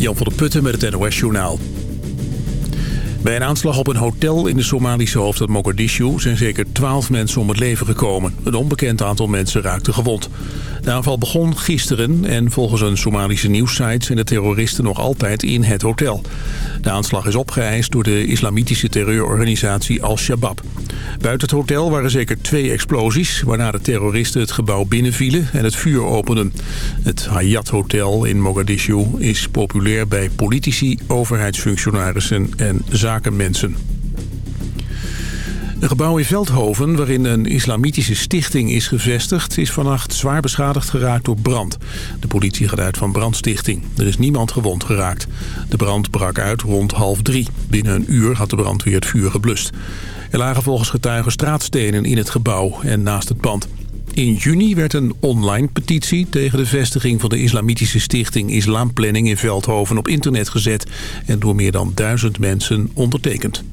Jan van der Putten met het NOS Journaal. Bij een aanslag op een hotel in de Somalische hoofdstad Mogadishu zijn zeker 12 mensen om het leven gekomen. Een onbekend aantal mensen raakte gewond. De aanval begon gisteren en volgens een Somalische nieuwssite zijn de terroristen nog altijd in het hotel. De aanslag is opgeëist door de islamitische terreurorganisatie Al-Shabaab. Buiten het hotel waren zeker twee explosies... waarna de terroristen het gebouw binnenvielen en het vuur openden. Het Hayat Hotel in Mogadishu is populair bij politici, overheidsfunctionarissen en zakenmensen. Een gebouw in Veldhoven, waarin een islamitische stichting is gevestigd... is vannacht zwaar beschadigd geraakt door brand. De politie gaat uit van brandstichting. Er is niemand gewond geraakt. De brand brak uit rond half drie. Binnen een uur had de brandweer het vuur geblust. Er lagen volgens getuigen straatstenen in het gebouw en naast het pand. In juni werd een online petitie tegen de vestiging van de islamitische stichting Islamplanning in Veldhoven op internet gezet en door meer dan duizend mensen ondertekend.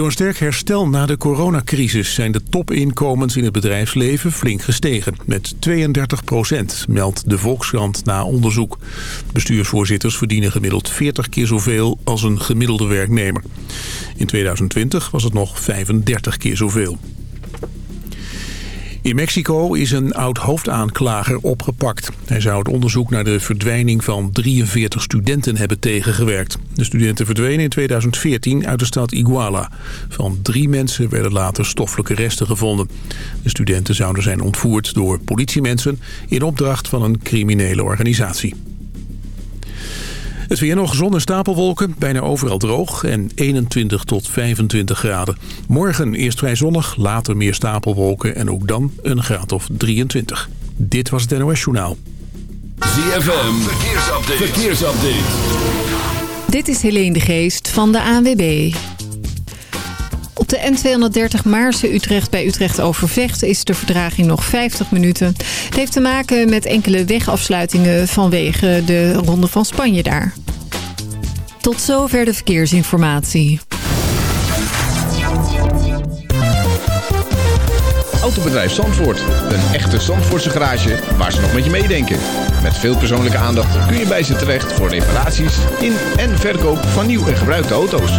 Door een sterk herstel na de coronacrisis zijn de topinkomens in het bedrijfsleven flink gestegen. Met 32 procent, meldt de Volkskrant na onderzoek. Bestuursvoorzitters verdienen gemiddeld 40 keer zoveel als een gemiddelde werknemer. In 2020 was het nog 35 keer zoveel. In Mexico is een oud-hoofdaanklager opgepakt. Hij zou het onderzoek naar de verdwijning van 43 studenten hebben tegengewerkt. De studenten verdwenen in 2014 uit de stad Iguala. Van drie mensen werden later stoffelijke resten gevonden. De studenten zouden zijn ontvoerd door politiemensen... in opdracht van een criminele organisatie. Het weer nog zon en stapelwolken, bijna overal droog en 21 tot 25 graden. Morgen eerst vrij zonnig, later meer stapelwolken en ook dan een graad of 23. Dit was het NOS Journaal. ZFM, verkeersupdate. verkeersupdate. Dit is Helene de Geest van de ANWB. Op de N230 Maarse-Utrecht bij Utrecht Overvecht is de verdraging nog 50 minuten. Het heeft te maken met enkele wegafsluitingen vanwege de Ronde van Spanje daar. Tot zover de verkeersinformatie. Autobedrijf Zandvoort. Een echte Zandvoortse garage waar ze nog met je meedenken. Met veel persoonlijke aandacht kun je bij ze terecht voor reparaties in en verkoop van nieuw en gebruikte auto's.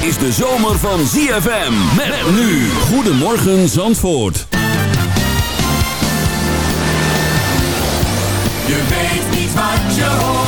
Is de zomer van ZFM. Met nu. Goedemorgen Zandvoort. Je weet niet wat je hoort.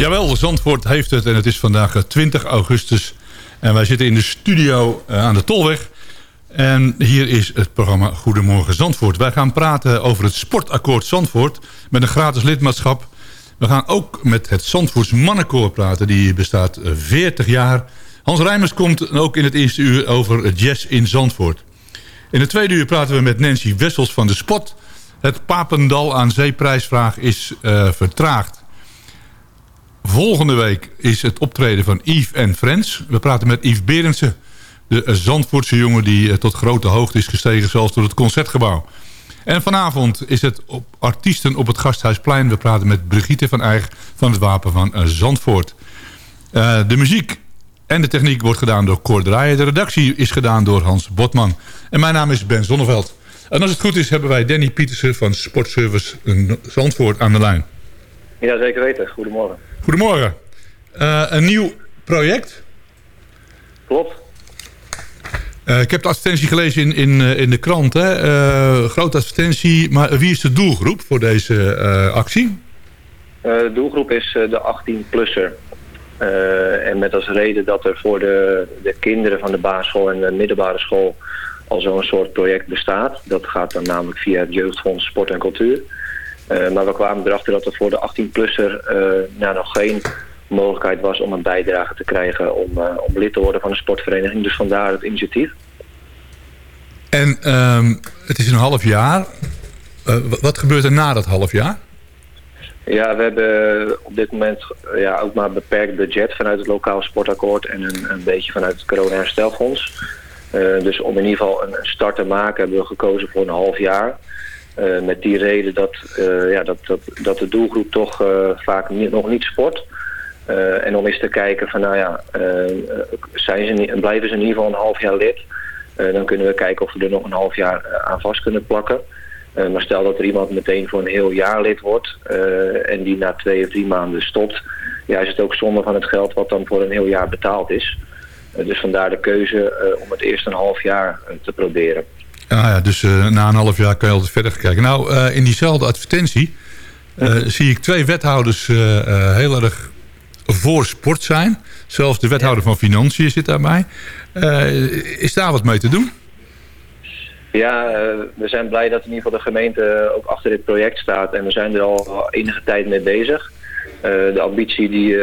Jawel, Zandvoort heeft het en het is vandaag eh, 20 augustus. En wij zitten in de studio eh, aan de Tolweg. En hier is het programma Goedemorgen Zandvoort. Wij gaan praten over het sportakkoord Zandvoort met een gratis lidmaatschap. We gaan ook met het Zandvoorts Mannenkoor praten. Die bestaat eh, 40 jaar. Hans Rijmers komt ook in het eerste uur over jazz in Zandvoort. In het tweede uur praten we met Nancy Wessels van de Spot. Het Papendal aan zeeprijsvraag is eh, vertraagd. Volgende week is het optreden van Yves en Friends. We praten met Yves Berendsen, de eh, Zandvoortse jongen... die eh, tot grote hoogte is gestegen, zelfs door het Concertgebouw. En vanavond is het op artiesten op het Gasthuisplein. We praten met Brigitte van Eijk van het Wapen van eh, Zandvoort. De muziek en de techniek wordt gedaan door Cor Draaien. De redactie is gedaan door Hans Botman. En mijn naam is Ben Zonneveld. En als het goed is hebben wij Danny Pietersen van Sportservice Zandvoort aan de lijn. Ja, zeker weten. Goedemorgen. Goedemorgen. Eh, een nieuw project. Klopt. Eh, ik heb de advertentie gelezen in, in, eh, in de krant. Hè? Grote advertentie. Maar wie is de doelgroep voor deze actie? De doelgroep is de 18-plusser. en met als reden dat er voor de, de kinderen van de basisschool en de middelbare school al zo'n soort project bestaat. Dat gaat dan namelijk via het Jeugdfonds Sport en Cultuur. Eh, maar we kwamen erachter dat er voor de 18-plusser nou, nog geen mogelijkheid was om een bijdrage te krijgen om, eh, om lid te worden van een sportvereniging. Dus vandaar het initiatief. En ehm, het is een half jaar. Eh, wat gebeurt er na dat half jaar? Ja, we hebben op dit moment eh, ja, ook maar beperkt budget vanuit het lokaal sportakkoord en een, een beetje vanuit het corona-herstelfonds. Eh, dus om in ieder geval een, een start te maken hebben we gekozen voor een half jaar. Eh, met die reden dat, eh, ja, dat, dat, dat de doelgroep toch eh, vaak niet, nog niet sport. En om eens te kijken van nou ja, zijn ze niet, blijven ze in ieder geval een half jaar lid. Dan kunnen we kijken of we er nog een half jaar aan vast kunnen plakken. Maar stel dat er iemand meteen voor een heel jaar lid wordt en die na twee of drie maanden stopt, ja, is het ook zonde van het geld wat dan voor een heel jaar betaald is. Dus vandaar de keuze om het eerst een half jaar te proberen. Ah, ja, dus eh, na een half jaar kan je altijd verder kijken. Nou, eh, in diezelfde advertentie eh, zie ik twee wethouders heel erg voor sport zijn. Zelfs de wethouder van Financiën zit daarbij. Is daar wat mee te doen? Ja, we zijn blij dat in ieder geval de gemeente ook achter dit project staat. En we zijn er al enige tijd mee bezig. De ambitie die,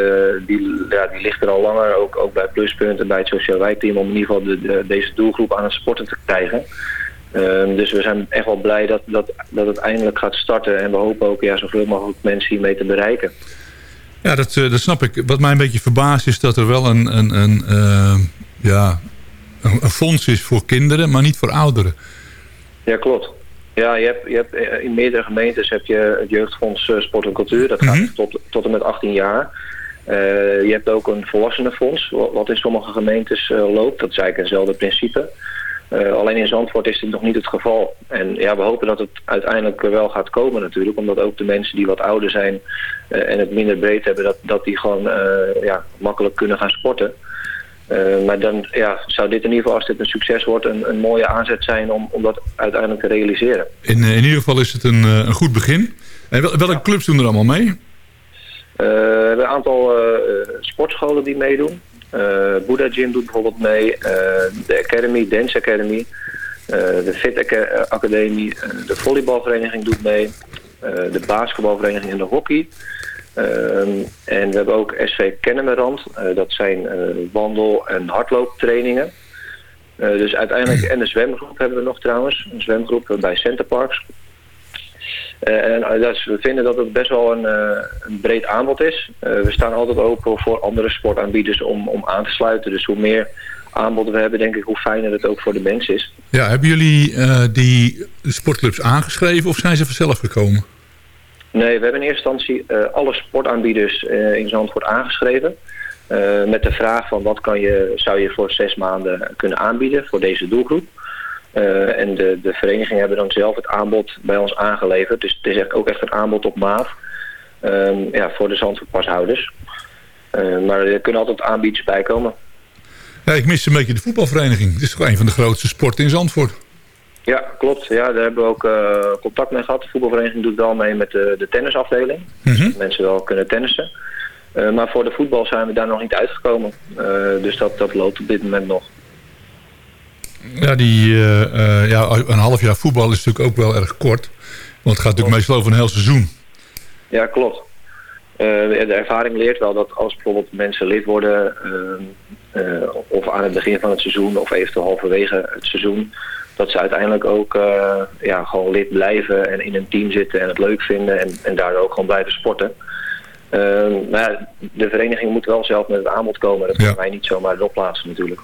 die, ja, die ligt er al langer, ook, ook bij Pluspunt en bij het Sociaal Wijkteam... om in ieder geval de, de- deze doelgroep aan het sporten te krijgen. Ehm, dus we zijn echt wel blij dat, dat, dat het eindelijk gaat starten. En we hopen ook ja, zoveel mogelijk mensen hiermee te bereiken. Ja, dat, eh, dat snap ik. Wat mij een beetje verbaast is dat er wel een, een, een, eh, ja, een, een fonds is voor kinderen, maar niet voor ouderen. Ja, klopt. Ja, je hebt, je hebt, eh, in meerdere gemeentes heb je het Jeugdfonds Sport en Cultuur. Dat gaat tot, tot en met 18 jaar. Je hebt ook een volwassenenfonds, wa- wat in sommige gemeentes loopt. Dat is eigenlijk eenzelfde principe. Eh, alleen in Zandvoort is dit nog niet het geval. En ja, we hopen dat het uiteindelijk wel gaat komen natuurlijk. Omdat ook de mensen die wat ouder zijn eh, en het minder breed hebben... dat, dat die gewoon eh, ja, makkelijk kunnen gaan sporten. Maar dan ja, zou dit in ieder geval, als dit een succes wordt, een, een mooie aanzet zijn om, om dat uiteindelijk te realiseren. In, in ieder geval is het een, een goed begin. En wel- welke clubs doen er allemaal mee? We hebben een aantal sportscholen die meedoen. Eh Buddha Gym doet bijvoorbeeld mee. eh, de Academy, Dance Academy. eh, de Fit Aca- eh, Academie. de volleybalvereniging doet mee. de basketbalvereniging en de hockey. Ehm, en we hebben ook SV Kennemerrand. Eh, dat zijn wandel- en hardlooptrainingen. Dus uiteindelijk, en de zwemgroep hebben we nog trouwens. Een zwemgroep bij Centerparks. Eh, en eh, is- we vinden dat het best wel een, eh, een breed aanbod is. Eh, we staan altijd open voor andere sportaanbieders om, om aan te sluiten. Dus hoe meer aanbod we hebben, denk ik, hoe fijner het ook voor de mens is. Ja, hebben jullie eh, die sportclubs aangeschreven of zijn ze vanzelf gekomen? Nee, we hebben in eerste instantie eh, alle sportaanbieders eh, in Zandvoort aangeschreven. eh, met de vraag van wat kan je, zou je voor zes maanden kunnen aanbieden voor deze doelgroep. Eh, en de, de verenigingen hebben dan zelf het aanbod bij ons aangeleverd. Dus het is echt ook echt een aanbod op maat ehm, ja, voor de Zandvoortpashouders. Eh, maar er kunnen altijd aanbieders bij komen. Ja, ik mis een beetje de voetbalvereniging. Het is toch een van de grootste sporten in Zandvoort. Ja, klopt. Ja, daar hebben we ook eh, contact mee gehad. De voetbalvereniging doet wel mee met de, de tennisafdeling. Mhm. Dat mensen wel kunnen tennissen. Maar voor de voetbal zijn we daar nog niet uitgekomen. Dus dat, dat loopt op dit moment nog. Ja, die, eh, eh, ja, een half jaar voetbal is natuurlijk ook wel erg kort. Want het gaat natuurlijk meestal over een heel seizoen. Ja, klopt. Eh, de ervaring leert wel dat als bijvoorbeeld mensen lid worden, of aan het begin van het seizoen, of eventueel halverwege het seizoen, dat ze uiteindelijk ook ja, gewoon lid blijven en in een team zitten en het leuk vinden en, en daardoor ook gewoon blijven sporten. Maar ja, de vereniging moet wel zelf met het aanbod komen. Dat Ja. kunnen wij niet zomaar erop plaatsen natuurlijk.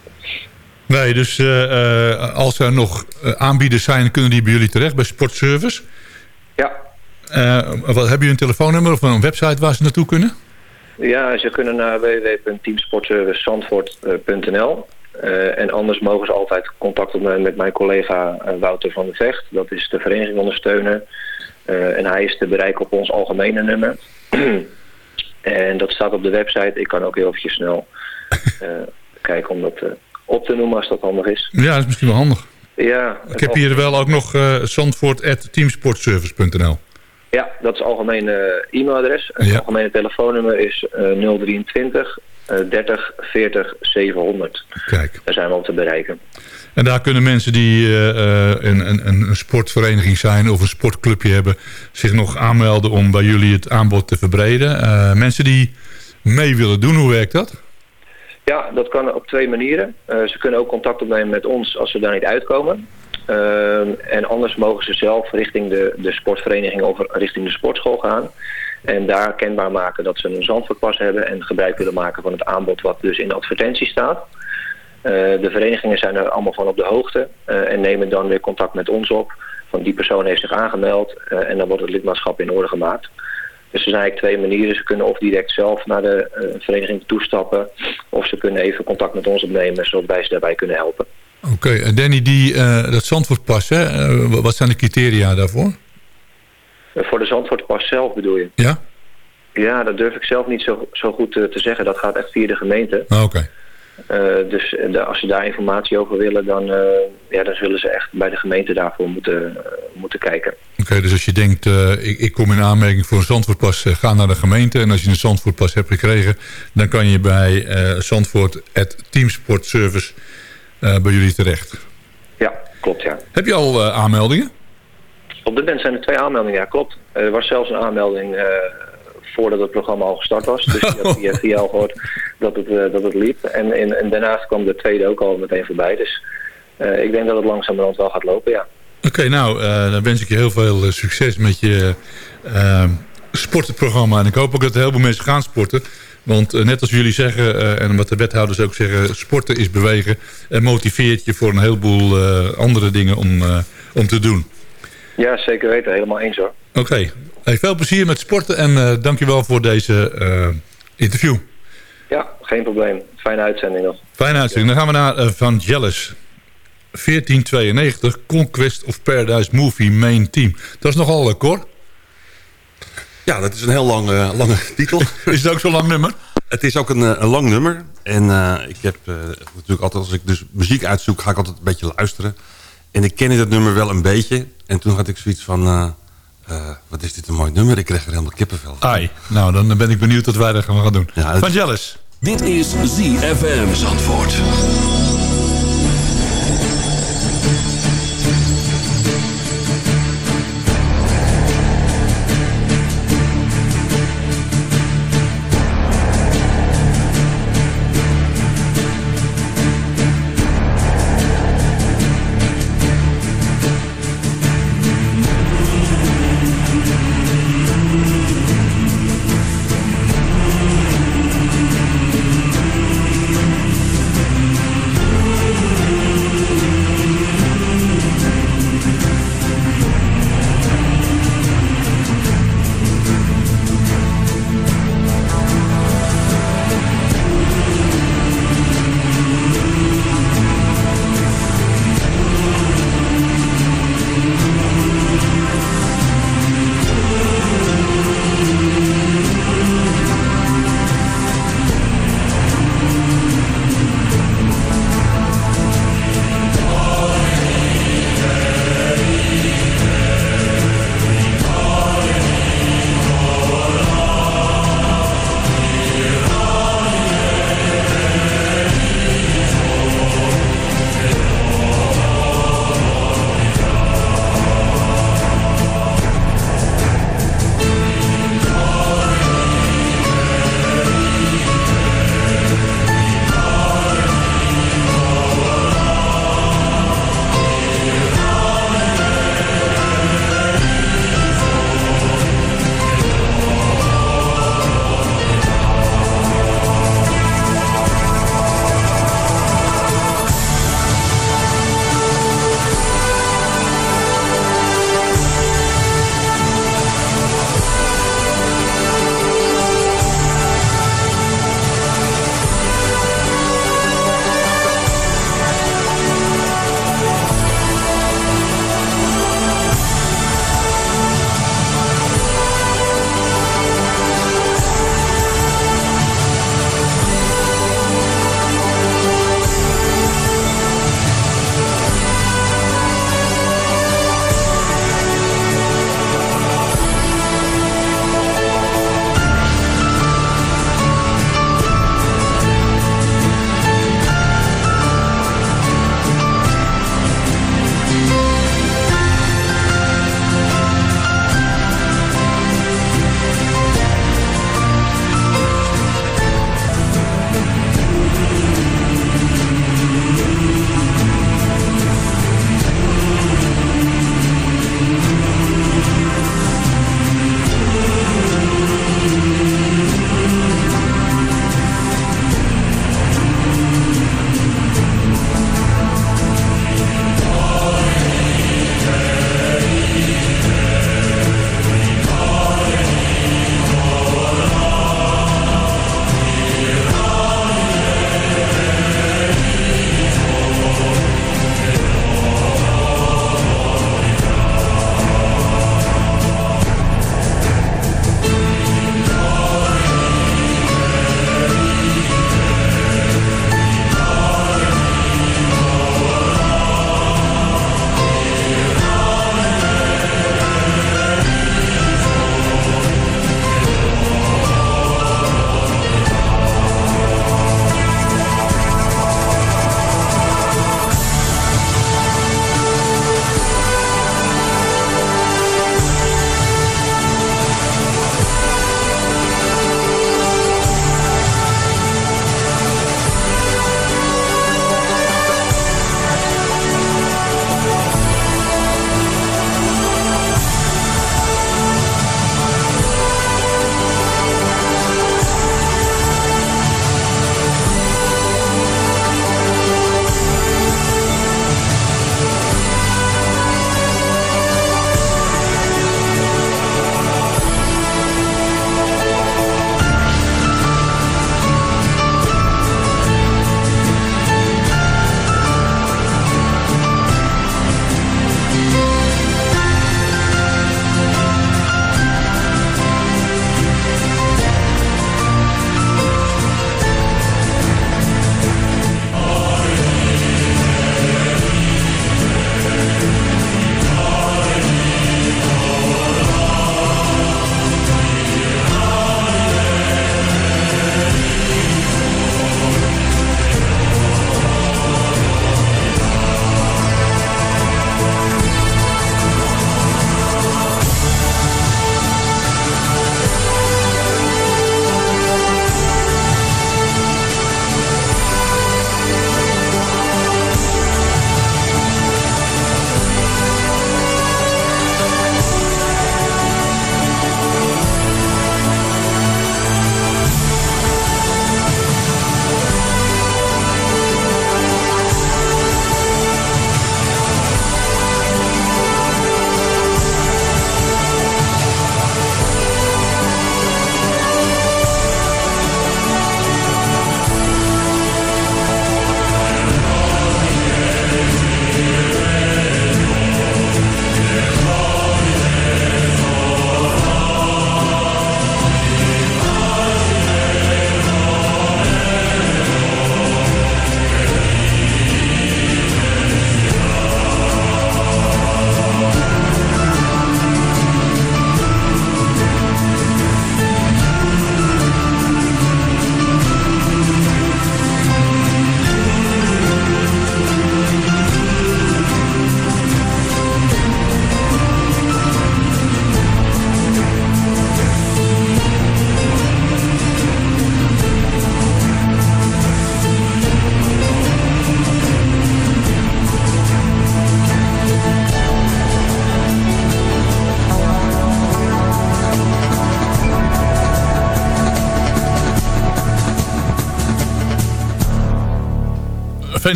Nee, dus eh, eh, als er nog eh, aanbieders zijn, kunnen die bij jullie terecht bij Sportservice. Ja, wat, hebben jullie een telefoonnummer of een website waar ze naartoe kunnen? Ja, ze kunnen naar www.teamsportservicezandvoort.nl. Eh en anders mogen ze altijd contact opnemen met mijn collega Wouter van der Vecht. Dat is de vereniging ondersteuner. Eh, en hij is te bereiken op ons algemene nummer. en dat staat op de website. Ik kan ook heel eventjes snel kijken om dat op te noemen als dat handig is. Ja, dat is misschien wel handig. Ja, Ik heb hier wel ook nog uh, zandvoort.teamsportservice.nl. Ja, dat is het algemene e-mailadres. Het Ja. algemene telefoonnummer is eh 023 eh 30 40 700. Kijk. Daar zijn we op te bereiken. En daar kunnen mensen die eh, eh, een, een, een sportvereniging zijn of een sportclubje hebben... zich nog aanmelden om bij jullie het aanbod te verbreden. Eh, mensen die mee willen doen, hoe werkt dat? Ja, dat kan op twee manieren. Eh, ze kunnen ook contact opnemen met ons als ze daar niet uitkomen. Ehm, en anders mogen ze zelf richting de, de sportvereniging of richting de sportschool gaan. En daar kenbaar maken dat ze een zandvoortpas hebben en gebruik willen maken van het aanbod wat dus in de advertentie staat. Eh, de verenigingen zijn er allemaal van op de hoogte eh, en nemen dan weer contact met ons op. Van die persoon heeft zich aangemeld eh, en dan wordt het lidmaatschap in orde gemaakt. Dus er zijn eigenlijk twee manieren. Ze kunnen of direct zelf naar de eh, vereniging toestappen. Of ze kunnen even contact met ons opnemen zodat wij ze daarbij kunnen helpen. Oké, en Danny, die, eh, dat Zandvoortpas, hè, eh, wat zijn de criteria daarvoor? Voor de Zandvoortpas zelf bedoel je? Ja? Ja, dat durf ik zelf niet zo, zo goed te zeggen. Dat gaat echt via de gemeente. Ah, Oké. Dus de- als ze daar informatie over willen, dan, ja, dan zullen ze echt bij de gemeente daarvoor moeten, moeten kijken. Oké, dus als je denkt, eh, ik, ik kom in aanmerking voor een Zandvoortpas, eh, ga naar de gemeente. En als je een Zandvoortpas hebt gekregen, dan kan je bij eh Zandvoort at Teamsportservice bij jullie terecht. Ja, klopt ja. Heb je al aanmeldingen? Op dit moment zijn er twee aanmeldingen, ja klopt. Er was zelfs een aanmelding voordat het programma al gestart was. Dus ik heb via, via al gehoord dat het, dat het liep. En, en, en daarnaast kwam de tweede ook al meteen voorbij. Dus ik denk dat het langzamerhand wel gaat lopen, ja. Oké, nou, eh, dan wens ik je heel veel eh, succes met je eh, sportprogramma. En ik hoop ook dat heel veel mensen gaan sporten. Want net als jullie zeggen, en wat de wethouders ook zeggen... sporten is bewegen en motiveert je voor een heleboel andere dingen om, om te doen. Ja, zeker weten. Helemaal eens hoor. Oké, hey, veel plezier met sporten en dankjewel voor deze interview. Ja, geen probleem. Fijne uitzending nog. Fijne uitzending. Dan gaan we naar Van Jealous. 1492, Conquest of Paradise Movie Main Team. Dat is nogal een Cor. Ja, dat is een heel lang, lange titel. Is het ook zo'n lang nummer? het is ook een, eh, een lang nummer. En eh, ik heb eh, natuurlijk altijd, als ik dus muziek uitzoek, ga ik altijd een beetje luisteren. En ik ken dit nummer wel een beetje. En toen had ik zoiets van, eh, eh, wat is dit een mooi nummer. Ik kreeg er helemaal kippenvel van. Ai, nou dan ben ik benieuwd wat wij daar gaan gaan doen. Ja, het- Van Jealous. Dit is ZFM Zandvoort.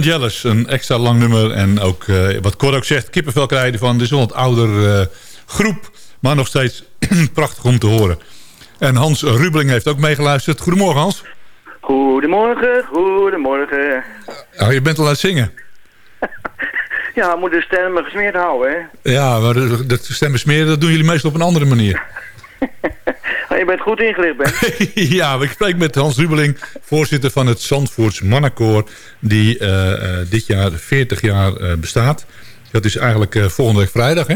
Vangelis, een extra lang nummer. En ook, eh, wat Cor ook zegt, kippenvel krijgen is wel een wat ouder eh, groep, maar nog steeds prachtig om te horen. En Hans Rubeling heeft ook meegeluisterd. Goedemorgen Hans. Goedemorgen, goedemorgen. Oh, je bent al aan het zingen. Ja, we moeten de stemmen gesmeerd houden, hè? Ja, maar dat dat stemmen smeren, dat doen jullie meestal op een andere manier. Oh, je bent goed ingelicht, Ben. ja, ik spreek met Hans Rubeling, voorzitter van het Zandvoorts Mannenkoor... die eh, eh, dit jaar 40 jaar eh, bestaat. Dat is eigenlijk volgende week vrijdag, hè?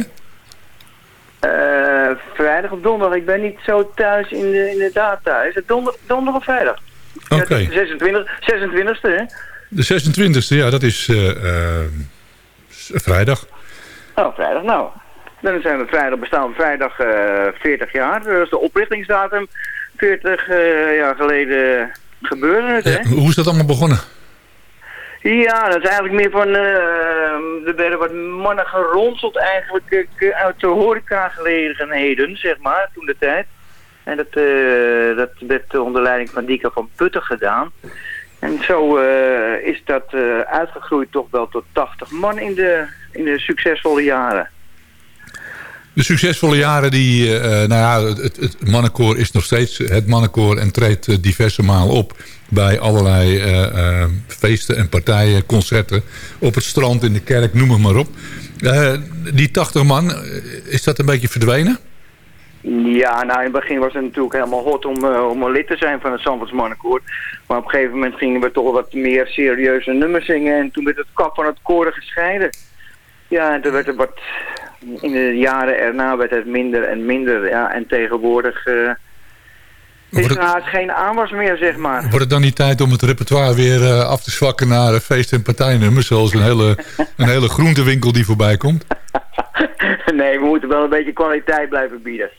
Vrijdag of donderdag. Ik ben niet zo thuis in de, in de data. Is het donder, donderdag of vrijdag? Oké. Ja, 26, 26e, hè? De 26e, ja, dat is vrijdag. Oh, vrijdag. Nou, dan zijn we vrijdag, bestaan we vrijdag eh 40 jaar. Dat is de oprichtingsdatum. 40 eh, jaar geleden gebeurde het, hè? Hoe is dat allemaal begonnen? Ja, dat is eigenlijk meer van... eh, er werden wat mannen geronseld eigenlijk eh, uit de horecagelegenheden, zeg maar, toen de tijd. En dat, eh, dat werd onder leiding van Dika van Putten gedaan. En zo eh, is dat eh, uitgegroeid toch wel tot 80 man in de, in de succesvolle jaren. De succesvolle jaren, die, eh, nou ja, het, het, mannenkoor is nog steeds het mannenkoor... en treedt eh, diverse malen op bij allerlei eh, eh, feesten en partijen, concerten... op het strand, in de kerk, noem het maar op. Eh, die 80 man, eh, is dat een beetje verdwenen? Ja, nou in het begin was het natuurlijk helemaal hot om, eh, om een lid te zijn van het Zandvoorts Mannenkoor. Maar op een gegeven moment gingen we toch wat meer serieuze nummers zingen. En toen werd het kap van het koren gescheiden. Ja, en toen werd het wat... In de jaren erna werd het minder en minder. Ja, en tegenwoordig... eh is er het, haast geen aanwas meer, zeg maar. wordt het dan niet tijd om het repertoire weer eh, af te zwakken... naar eh, feest- en partijnummers, zoals een hele, een hele groentewinkel die voorbij komt? nee, we moeten wel een beetje kwaliteit blijven bieden.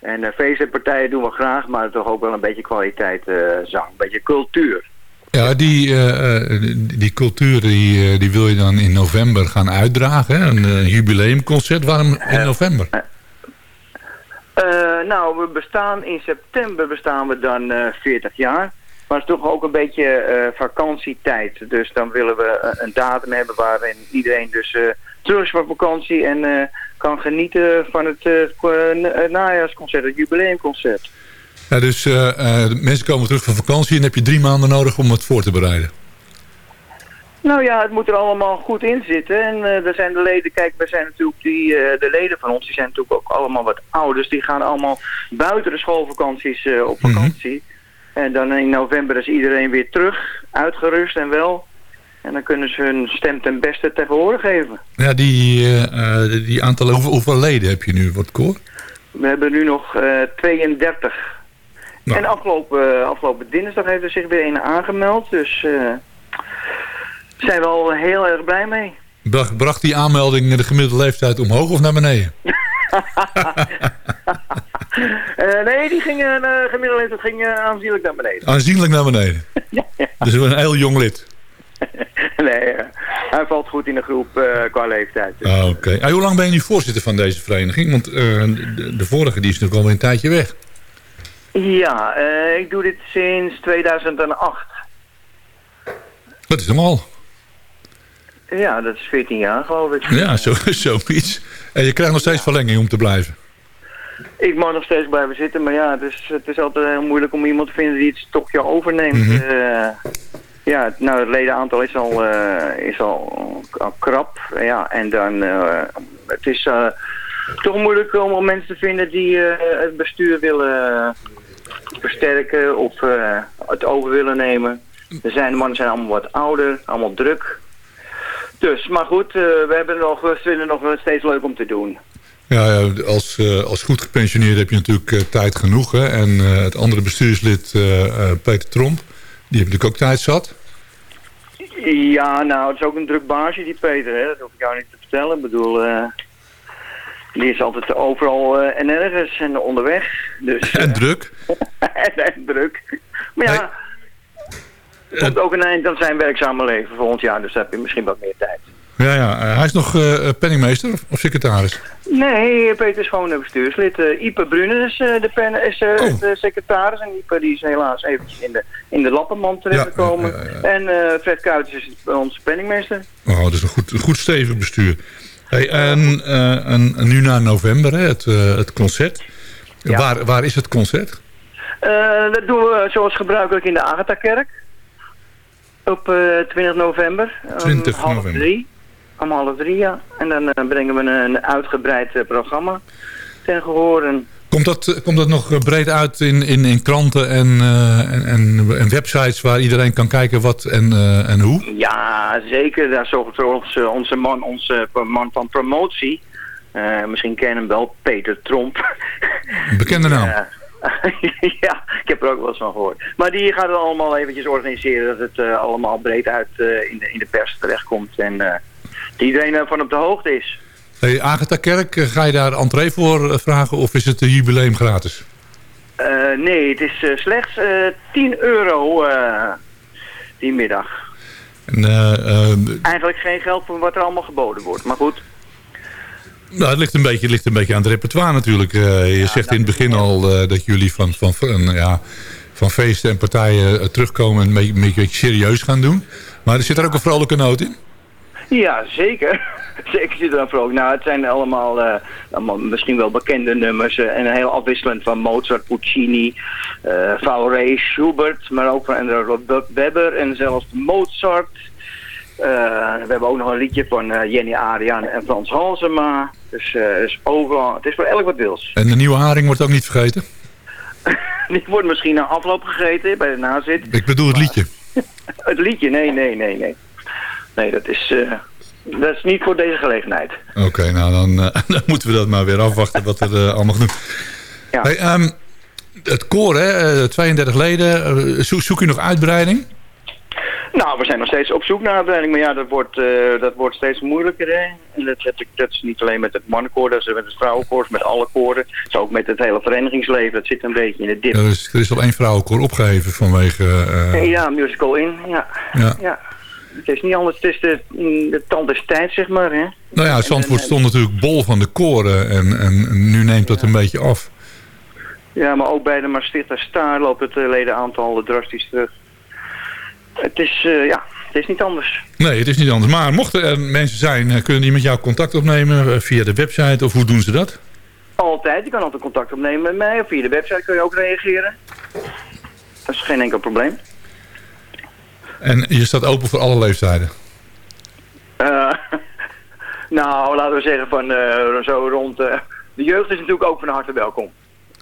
En feesten en partijen doen we graag, maar toch ook wel een beetje kwaliteit zang. Een beetje cultuur. Ja, die, eh, eh, die cultuur die, eh, die wil je dan in november gaan uitdragen. Hè? Een jubileumconcert. Waarom in november? Nou, we bestaan in september bestaan we dan eh 40 jaar. Maar het is toch ook een beetje vakantietijd. Dus dan willen we een datum hebben waarin iedereen dus terug is van vakantie en kan genieten van het najaarsconcert, het jubileumconcert. Ja, dus eh, eh, de mensen komen terug van vakantie en heb je drie maanden nodig om het voor te bereiden. Nou ja, het moet er allemaal goed in zitten. En eh er zijn de leden, kijk, we zijn natuurlijk die, de leden van ons, die zijn natuurlijk ook allemaal wat ouders. Die gaan allemaal buiten de schoolvakanties op Mhm. vakantie. En dan in november is iedereen weer terug, uitgerust en wel. En dan kunnen ze hun stem ten beste tegen horen geven. Ja, die, die aantallen, hoeveel, hoeveel leden heb je nu het koor? We hebben nu nog eh 32. Nou. En afgelopen, afgelopen dinsdag heeft er zich weer een aangemeld. Dus eh zijn we al heel erg blij mee. Bracht, bracht die aanmelding de gemiddelde leeftijd omhoog of naar beneden? Eh, nee, die ging, uh, gemiddeld het ging eh, aanzienlijk naar beneden. Aanzienlijk naar beneden. Dus een heel jong lid. nee, eh, hij valt goed in de groep eh, qua leeftijd. Dus. Ah, Oké. Ah, hoe lang ben je nu voorzitter van deze vereniging? Want eh, de, de vorige die is natuurlijk al een tijdje weg. Ja, eh, ik doe dit sinds 2008. Dat is hem al. Ja, dat is 14 jaar geloof ik. Ja, zo, zoiets. En je krijgt nog steeds verlenging om te blijven. Ik mag nog steeds blijven zitten, maar ja, het is, het is altijd heel moeilijk om iemand te vinden die het stokje overneemt. Mhm. Eh, ja, nou, het ledenaantal is al, eh, is al, al krap. Ja, en dan, het is toch moeilijk om mensen te vinden die het bestuur willen versterken of eh, het over willen nemen. Er zijn, de mannen zijn allemaal wat ouder, allemaal druk. Dus, maar goed, eh, we hebben nog, we vinden het nog steeds leuk om te doen. Ja, ja, als, eh, als goed gepensioneerd heb je natuurlijk tijd genoeg. Hè? En het andere bestuurslid, Peter Tromp, die heeft natuurlijk ook tijd zat. Ja, nou, het is ook een druk baasje, die Peter. Hè? Dat hoef ik jou niet te vertellen. Ik bedoel, die is altijd overal eh, en ergens en onderweg. Dus, En eh, druk. en, en druk. Maar ja, er komt ook een eind aan zijn werkzame leven volgend jaar. Dus dan heb je misschien wat meer tijd. Ja, ja. Eh, hij is nog penningmeester of, secretaris? Nee, Peter is gewoon de bestuurslid. Uh, Ipe Brunen is, de pen, is Oh. de secretaris. En Ipe die is helaas eventjes in de, in de lappenmand terechtgekomen. Ja, En Fred Kuiters is onze penningmeester. Oh, dat is een goed, een goed stevig bestuur. Hey, en, eh, en, nu naar november, hè, het, eh, het concert. Ja. Waar, waar is het concert? Eh, dat doen we zoals gebruikelijk in de Agatha-kerk. Op eh 20 november. Om 20 half november. drie. Om half drie, ja. En dan brengen we een uitgebreid programma ten gehoor. Komt dat, eh, komt dat nog eh, breed uit in, in, in kranten en, eh, en, en, en websites waar iedereen kan kijken wat en, en hoe? Ja, zeker. Daar zorgt voor onze, onze man, onze man van promotie. Misschien kennen hem wel, Peter Tromp. Bekende naam. Ja. ja, ik heb er ook wel eens van gehoord. Maar die gaat het allemaal eventjes organiseren dat het allemaal breed uit in, de, in de pers terechtkomt. En dat iedereen ervan op de hoogte is. Hey, Agatha Kerk, eh, ga je daar entree voor eh, vragen of is het een jubileum gratis? Eh, nee, het is eh, slechts eh 10 euro eh, die middag. En, eh, eh, Eigenlijk geen geld voor wat er allemaal geboden wordt. Maar goed, nou, het, ligt een beetje, ligt een beetje aan het repertoire natuurlijk. Eh, je zegt in het begin al eh, dat jullie van, van, van, ja, van feesten en partijen eh, terugkomen en een beetje, een beetje serieus gaan doen. Maar er zit er ook een vrolijke noot in. Ja, zeker. zeker zit er dan voor ook. Nou, het zijn allemaal, eh, allemaal misschien wel bekende nummers. eh, en heel afwisselend van Mozart, Puccini, eh Fauré, Schubert. Maar ook van en Robert Webber en zelfs Mozart. We hebben ook nog een liedje van Jenny Arian en Frans Halsema. Dus, dus overal, het is voor elk wat wils. En de nieuwe haring wordt ook niet vergeten. Die wordt misschien na afloop gegeten bij de nazit. Ik bedoel het liedje. Het liedje, nee, nee, nee, nee. Nee, dat is, eh, dat is niet voor deze gelegenheid. Oké, nou dan, eh, dan moeten we dat maar weer afwachten wat er eh, allemaal genoeg. Ja. Hey, ehm, het koor, hè, eh, 32 leden. zoek, zoek u nog uitbreiding? Nou, we zijn nog steeds op zoek naar uitbreiding, maar ja, dat wordt, dat wordt steeds moeilijker. Hè? En dat, dat, dat is niet alleen met het mannenkoor, dat is met het vrouwenkoor, met alle koren. Het is ook met het hele verenigingsleven, dat zit een beetje in de dip. Er is, er is al één vrouwenkoor opgeheven vanwege... Ja, musical in, ja. ja. ja. Het is niet anders, het is de, de tand des tijds, zeg maar. Hè? Nou ja, Zandvoort stond natuurlijk bol van de koren en, en nu neemt dat een beetje af. Ja, maar ook bij de Maastrichter Staar loopt het eh, ledenaantal drastisch terug. Het is, eh, ja, het is niet anders. Nee, het is niet anders. Maar mochten er mensen zijn, eh, kunnen die met jou contact opnemen via de website of hoe doen ze dat? Altijd, je kan altijd contact opnemen met mij of via de website kun je ook reageren. Dat is geen enkel probleem. En je staat open voor alle leeftijden. Eh, nou, laten we zeggen van eh, zo rond... eh, de jeugd is natuurlijk ook van harte welkom.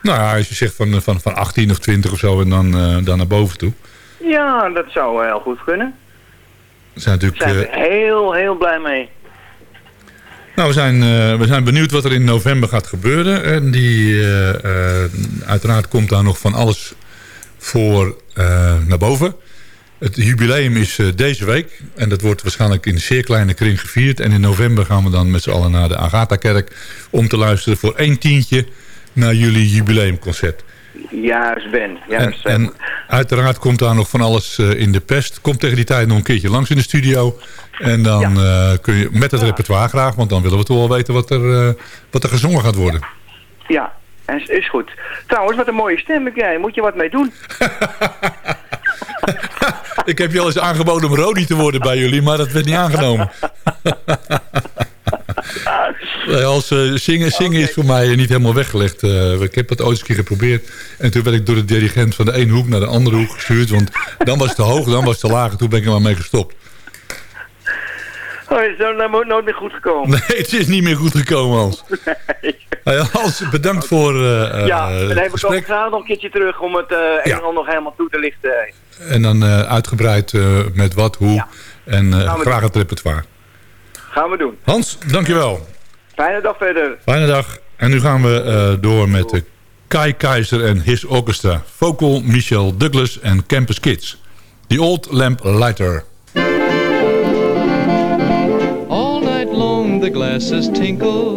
Nou ja, als je zegt van, van, van 18 of 20 of zo en dan, dan naar boven toe. Ja, dat zou heel goed kunnen. We zijn Daar natuurlijk... zijn eh, we heel, heel blij mee. Nou, we zijn, we zijn benieuwd wat er in november gaat gebeuren. En die, uiteraard komt daar nog van alles voor naar boven. Het jubileum is eh, deze week. En dat wordt waarschijnlijk in een zeer kleine kring gevierd. En in november gaan we dan met z'n allen naar de Agatha-kerk... om te luisteren voor één tientje naar jullie jubileumconcert. Juist Ben, juist Ben. en uiteraard komt daar nog van alles eh, in de pest. Kom tegen die tijd nog een keertje langs in de studio. En dan eh, kun je met het repertoire graag... want dan willen we toch wel weten wat er, wat er gezongen gaat worden. Ja, is, is goed. Trouwens, wat een mooie stem heb jij. Moet je wat mee doen? Ik heb je al eens aangeboden om Rodi te worden bij jullie... maar dat werd niet aangenomen. Als eh, zingen, zingen is voor mij niet helemaal weggelegd. Eh, ik heb het ooit eens een keer geprobeerd. En toen werd ik door de dirigent van de ene hoek naar de andere hoek gestuurd. Want dan was het te hoog, dan was het te laag. En toen ben ik er maar mee gestopt. Oh, is dat nou nooit meer goed gekomen? Nee, het is niet meer goed gekomen, Hans. Hey, Hans, bedankt voor eh, ja, dan het heb ik ook gesprek. graag nog een keertje terug om het Ja. en nog helemaal toe te lichten. En dan eh, uitgebreid eh, met wat, hoe. Ja. En eh, graag doen. het repertoire. Gaan we doen. Hans, dankjewel. Fijne dag verder. Fijne dag. En nu gaan we eh, door met de Kai Keizer en His Orchestra. Vocal Michel Douglas en Campus Kids. The Old Lamp Lighter. All night long the glasses tinkle.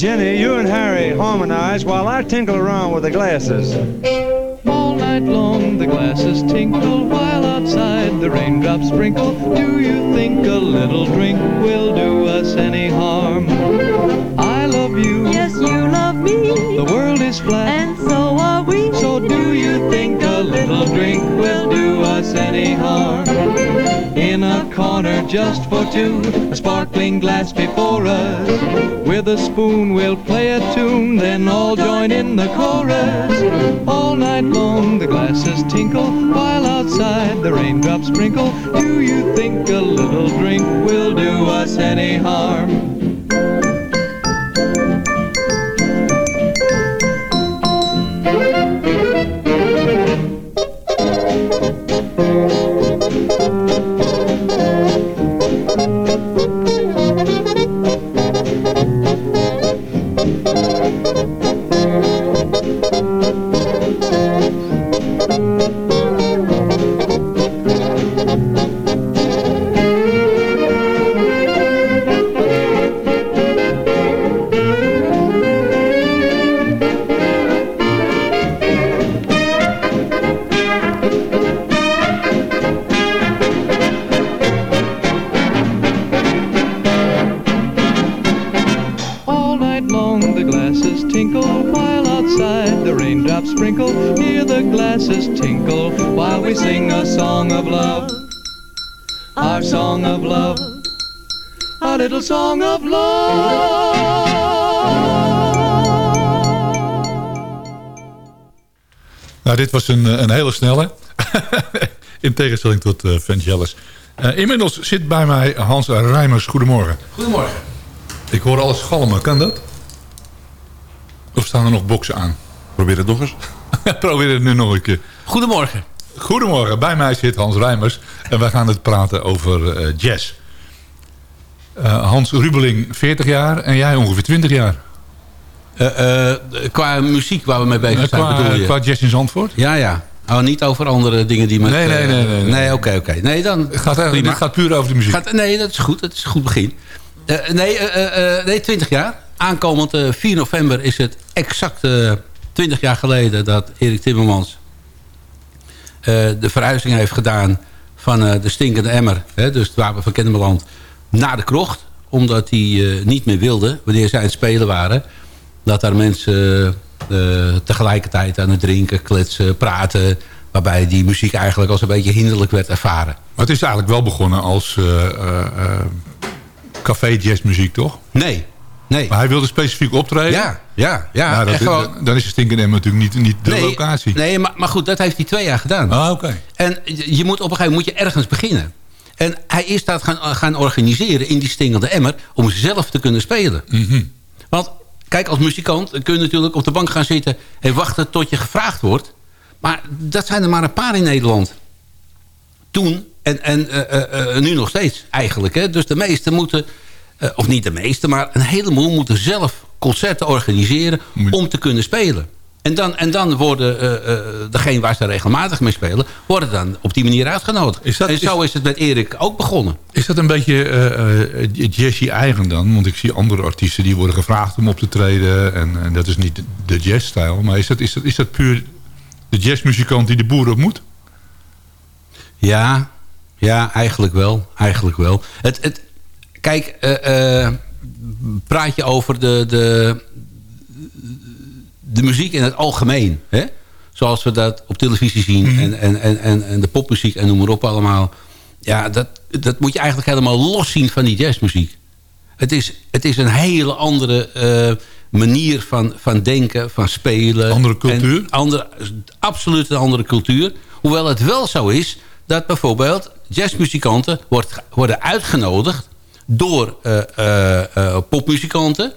Jenny, you and Harry harmonize while I tinkle around with the glasses. All night long the glasses tinkle while outside the raindrops sprinkle. Do you think a little drink will do us any harm? I love you. Yes, you love me. The world is flat. And so are we. So do you think a little drink will do us any harm? Corner just for two, a sparkling glass before us. With a spoon we'll play a tune, then all join in the chorus. All night long the glasses tinkle, while outside the raindrops sprinkle. Do you think a little drink will do us any harm? Een, eh, een hele snelle. In tegenstelling tot uh, Vangelis. Eh, inmiddels zit bij mij Hans Rijmers. Goedemorgen. Goedemorgen. Ik hoor alles galmen. Kan dat? Of staan er nog boksen aan? Probeer het nog eens. Probeer het nu nog een keer. Goedemorgen. Goedemorgen. Bij mij zit Hans Rijmers. En wij gaan het praten over eh, jazz. Eh, Hans Rubeling 40 jaar en jij ongeveer 20 jaar. Eh, eh, qua muziek waar we mee bezig Eh, zijn, qua, bedoel je? qua jazz in Zandvoort? Ja, ja. Oh, niet over andere dingen die met... Nee, nee, nee, nee, nee. Oké, oké. Nee, dan... Het gaat, eigenlijk- prima. dit gaat puur over de muziek. Gaat- nee, dat is goed. Dat is een goed begin. Nee, nee, 20 jaar. Aankomend eh, 4 november is het exact eh 20 jaar geleden... dat Erik Timmermans de verhuizing heeft gedaan... van de stinkende emmer, hè, dus het wapen van Kennemerland... naar de krocht. Omdat hij niet meer wilde, wanneer zij aan het spelen waren... dat daar mensen eh, tegelijkertijd aan het drinken, kletsen, praten... waarbij die muziek eigenlijk als een beetje hinderlijk werd ervaren. Maar het is eigenlijk wel begonnen als eh, eh, café jazzmuziek, toch? Nee, nee. Maar hij wilde specifiek optreden? Ja, ja, ja. Nou, dat, dan- is de Stinkende Emmer natuurlijk niet, niet de nee, locatie. Nee, maar, maar goed, dat heeft hij twee jaar gedaan. Ah, oké. En je moet op een gegeven moment moet je ergens beginnen. En hij is dat gaan, gaan organiseren in die stingende emmer... om zelf te kunnen spelen. Mhm. Want kijk, als muzikant kun je natuurlijk op de bank gaan zitten... en wachten tot je gevraagd wordt. Maar dat zijn er maar een paar in Nederland. Toen en, en eh, eh, eh, nu nog steeds eigenlijk. Hè? Dus de meesten moeten... of niet de meeste, maar een heleboel moeten zelf concerten organiseren... om te kunnen spelen. En dan, en dan worden eh, eh, degene waar ze regelmatig mee spelen... worden dan op die manier uitgenodigd. en zo is, het met Erik ook begonnen. Is dat een beetje eh, eh, jazzy eigen dan? Want ik zie andere artiesten die worden gevraagd om op te treden. En, en dat is niet de jazzstijl. Maar is dat, is, dat, is dat puur de jazzmuzikant die de boer ontmoet? Ja, ja, eigenlijk wel. Eigenlijk wel. Het, het, kijk, praat je over de, de, de muziek in het algemeen. Hè? Zoals we dat op televisie zien. en, en, en, en, en de popmuziek en noem maar op allemaal. Ja, dat, dat moet je eigenlijk helemaal los zien van die jazzmuziek. Het is, het is een hele andere eh, manier van, van denken, van spelen. Andere cultuur? Andere, absoluut een andere cultuur. Hoewel het wel zo is dat bijvoorbeeld jazzmuzikanten wordt, worden uitgenodigd door eh, popmuzikanten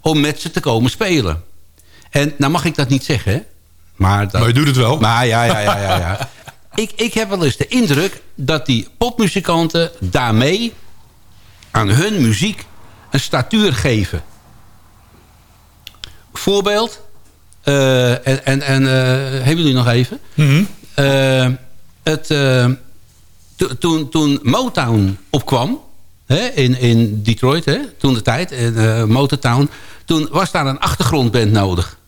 om met ze te komen spelen. En nou mag ik dat niet zeggen, hè? Maar, dat, Maar je doet het wel. Maar ja, ja, ja, ja. ja. ik, ik heb wel eens de indruk dat die popmuzikanten daarmee aan hun muziek een statuur geven. Voorbeeld. eh, en en, en eh, hebben jullie nog even? Eh, het, to- toen, toen Motown opkwam, hè, in, in Detroit, hè, toen de tijd, in Motortown. Toen was daar een achtergrondband nodig.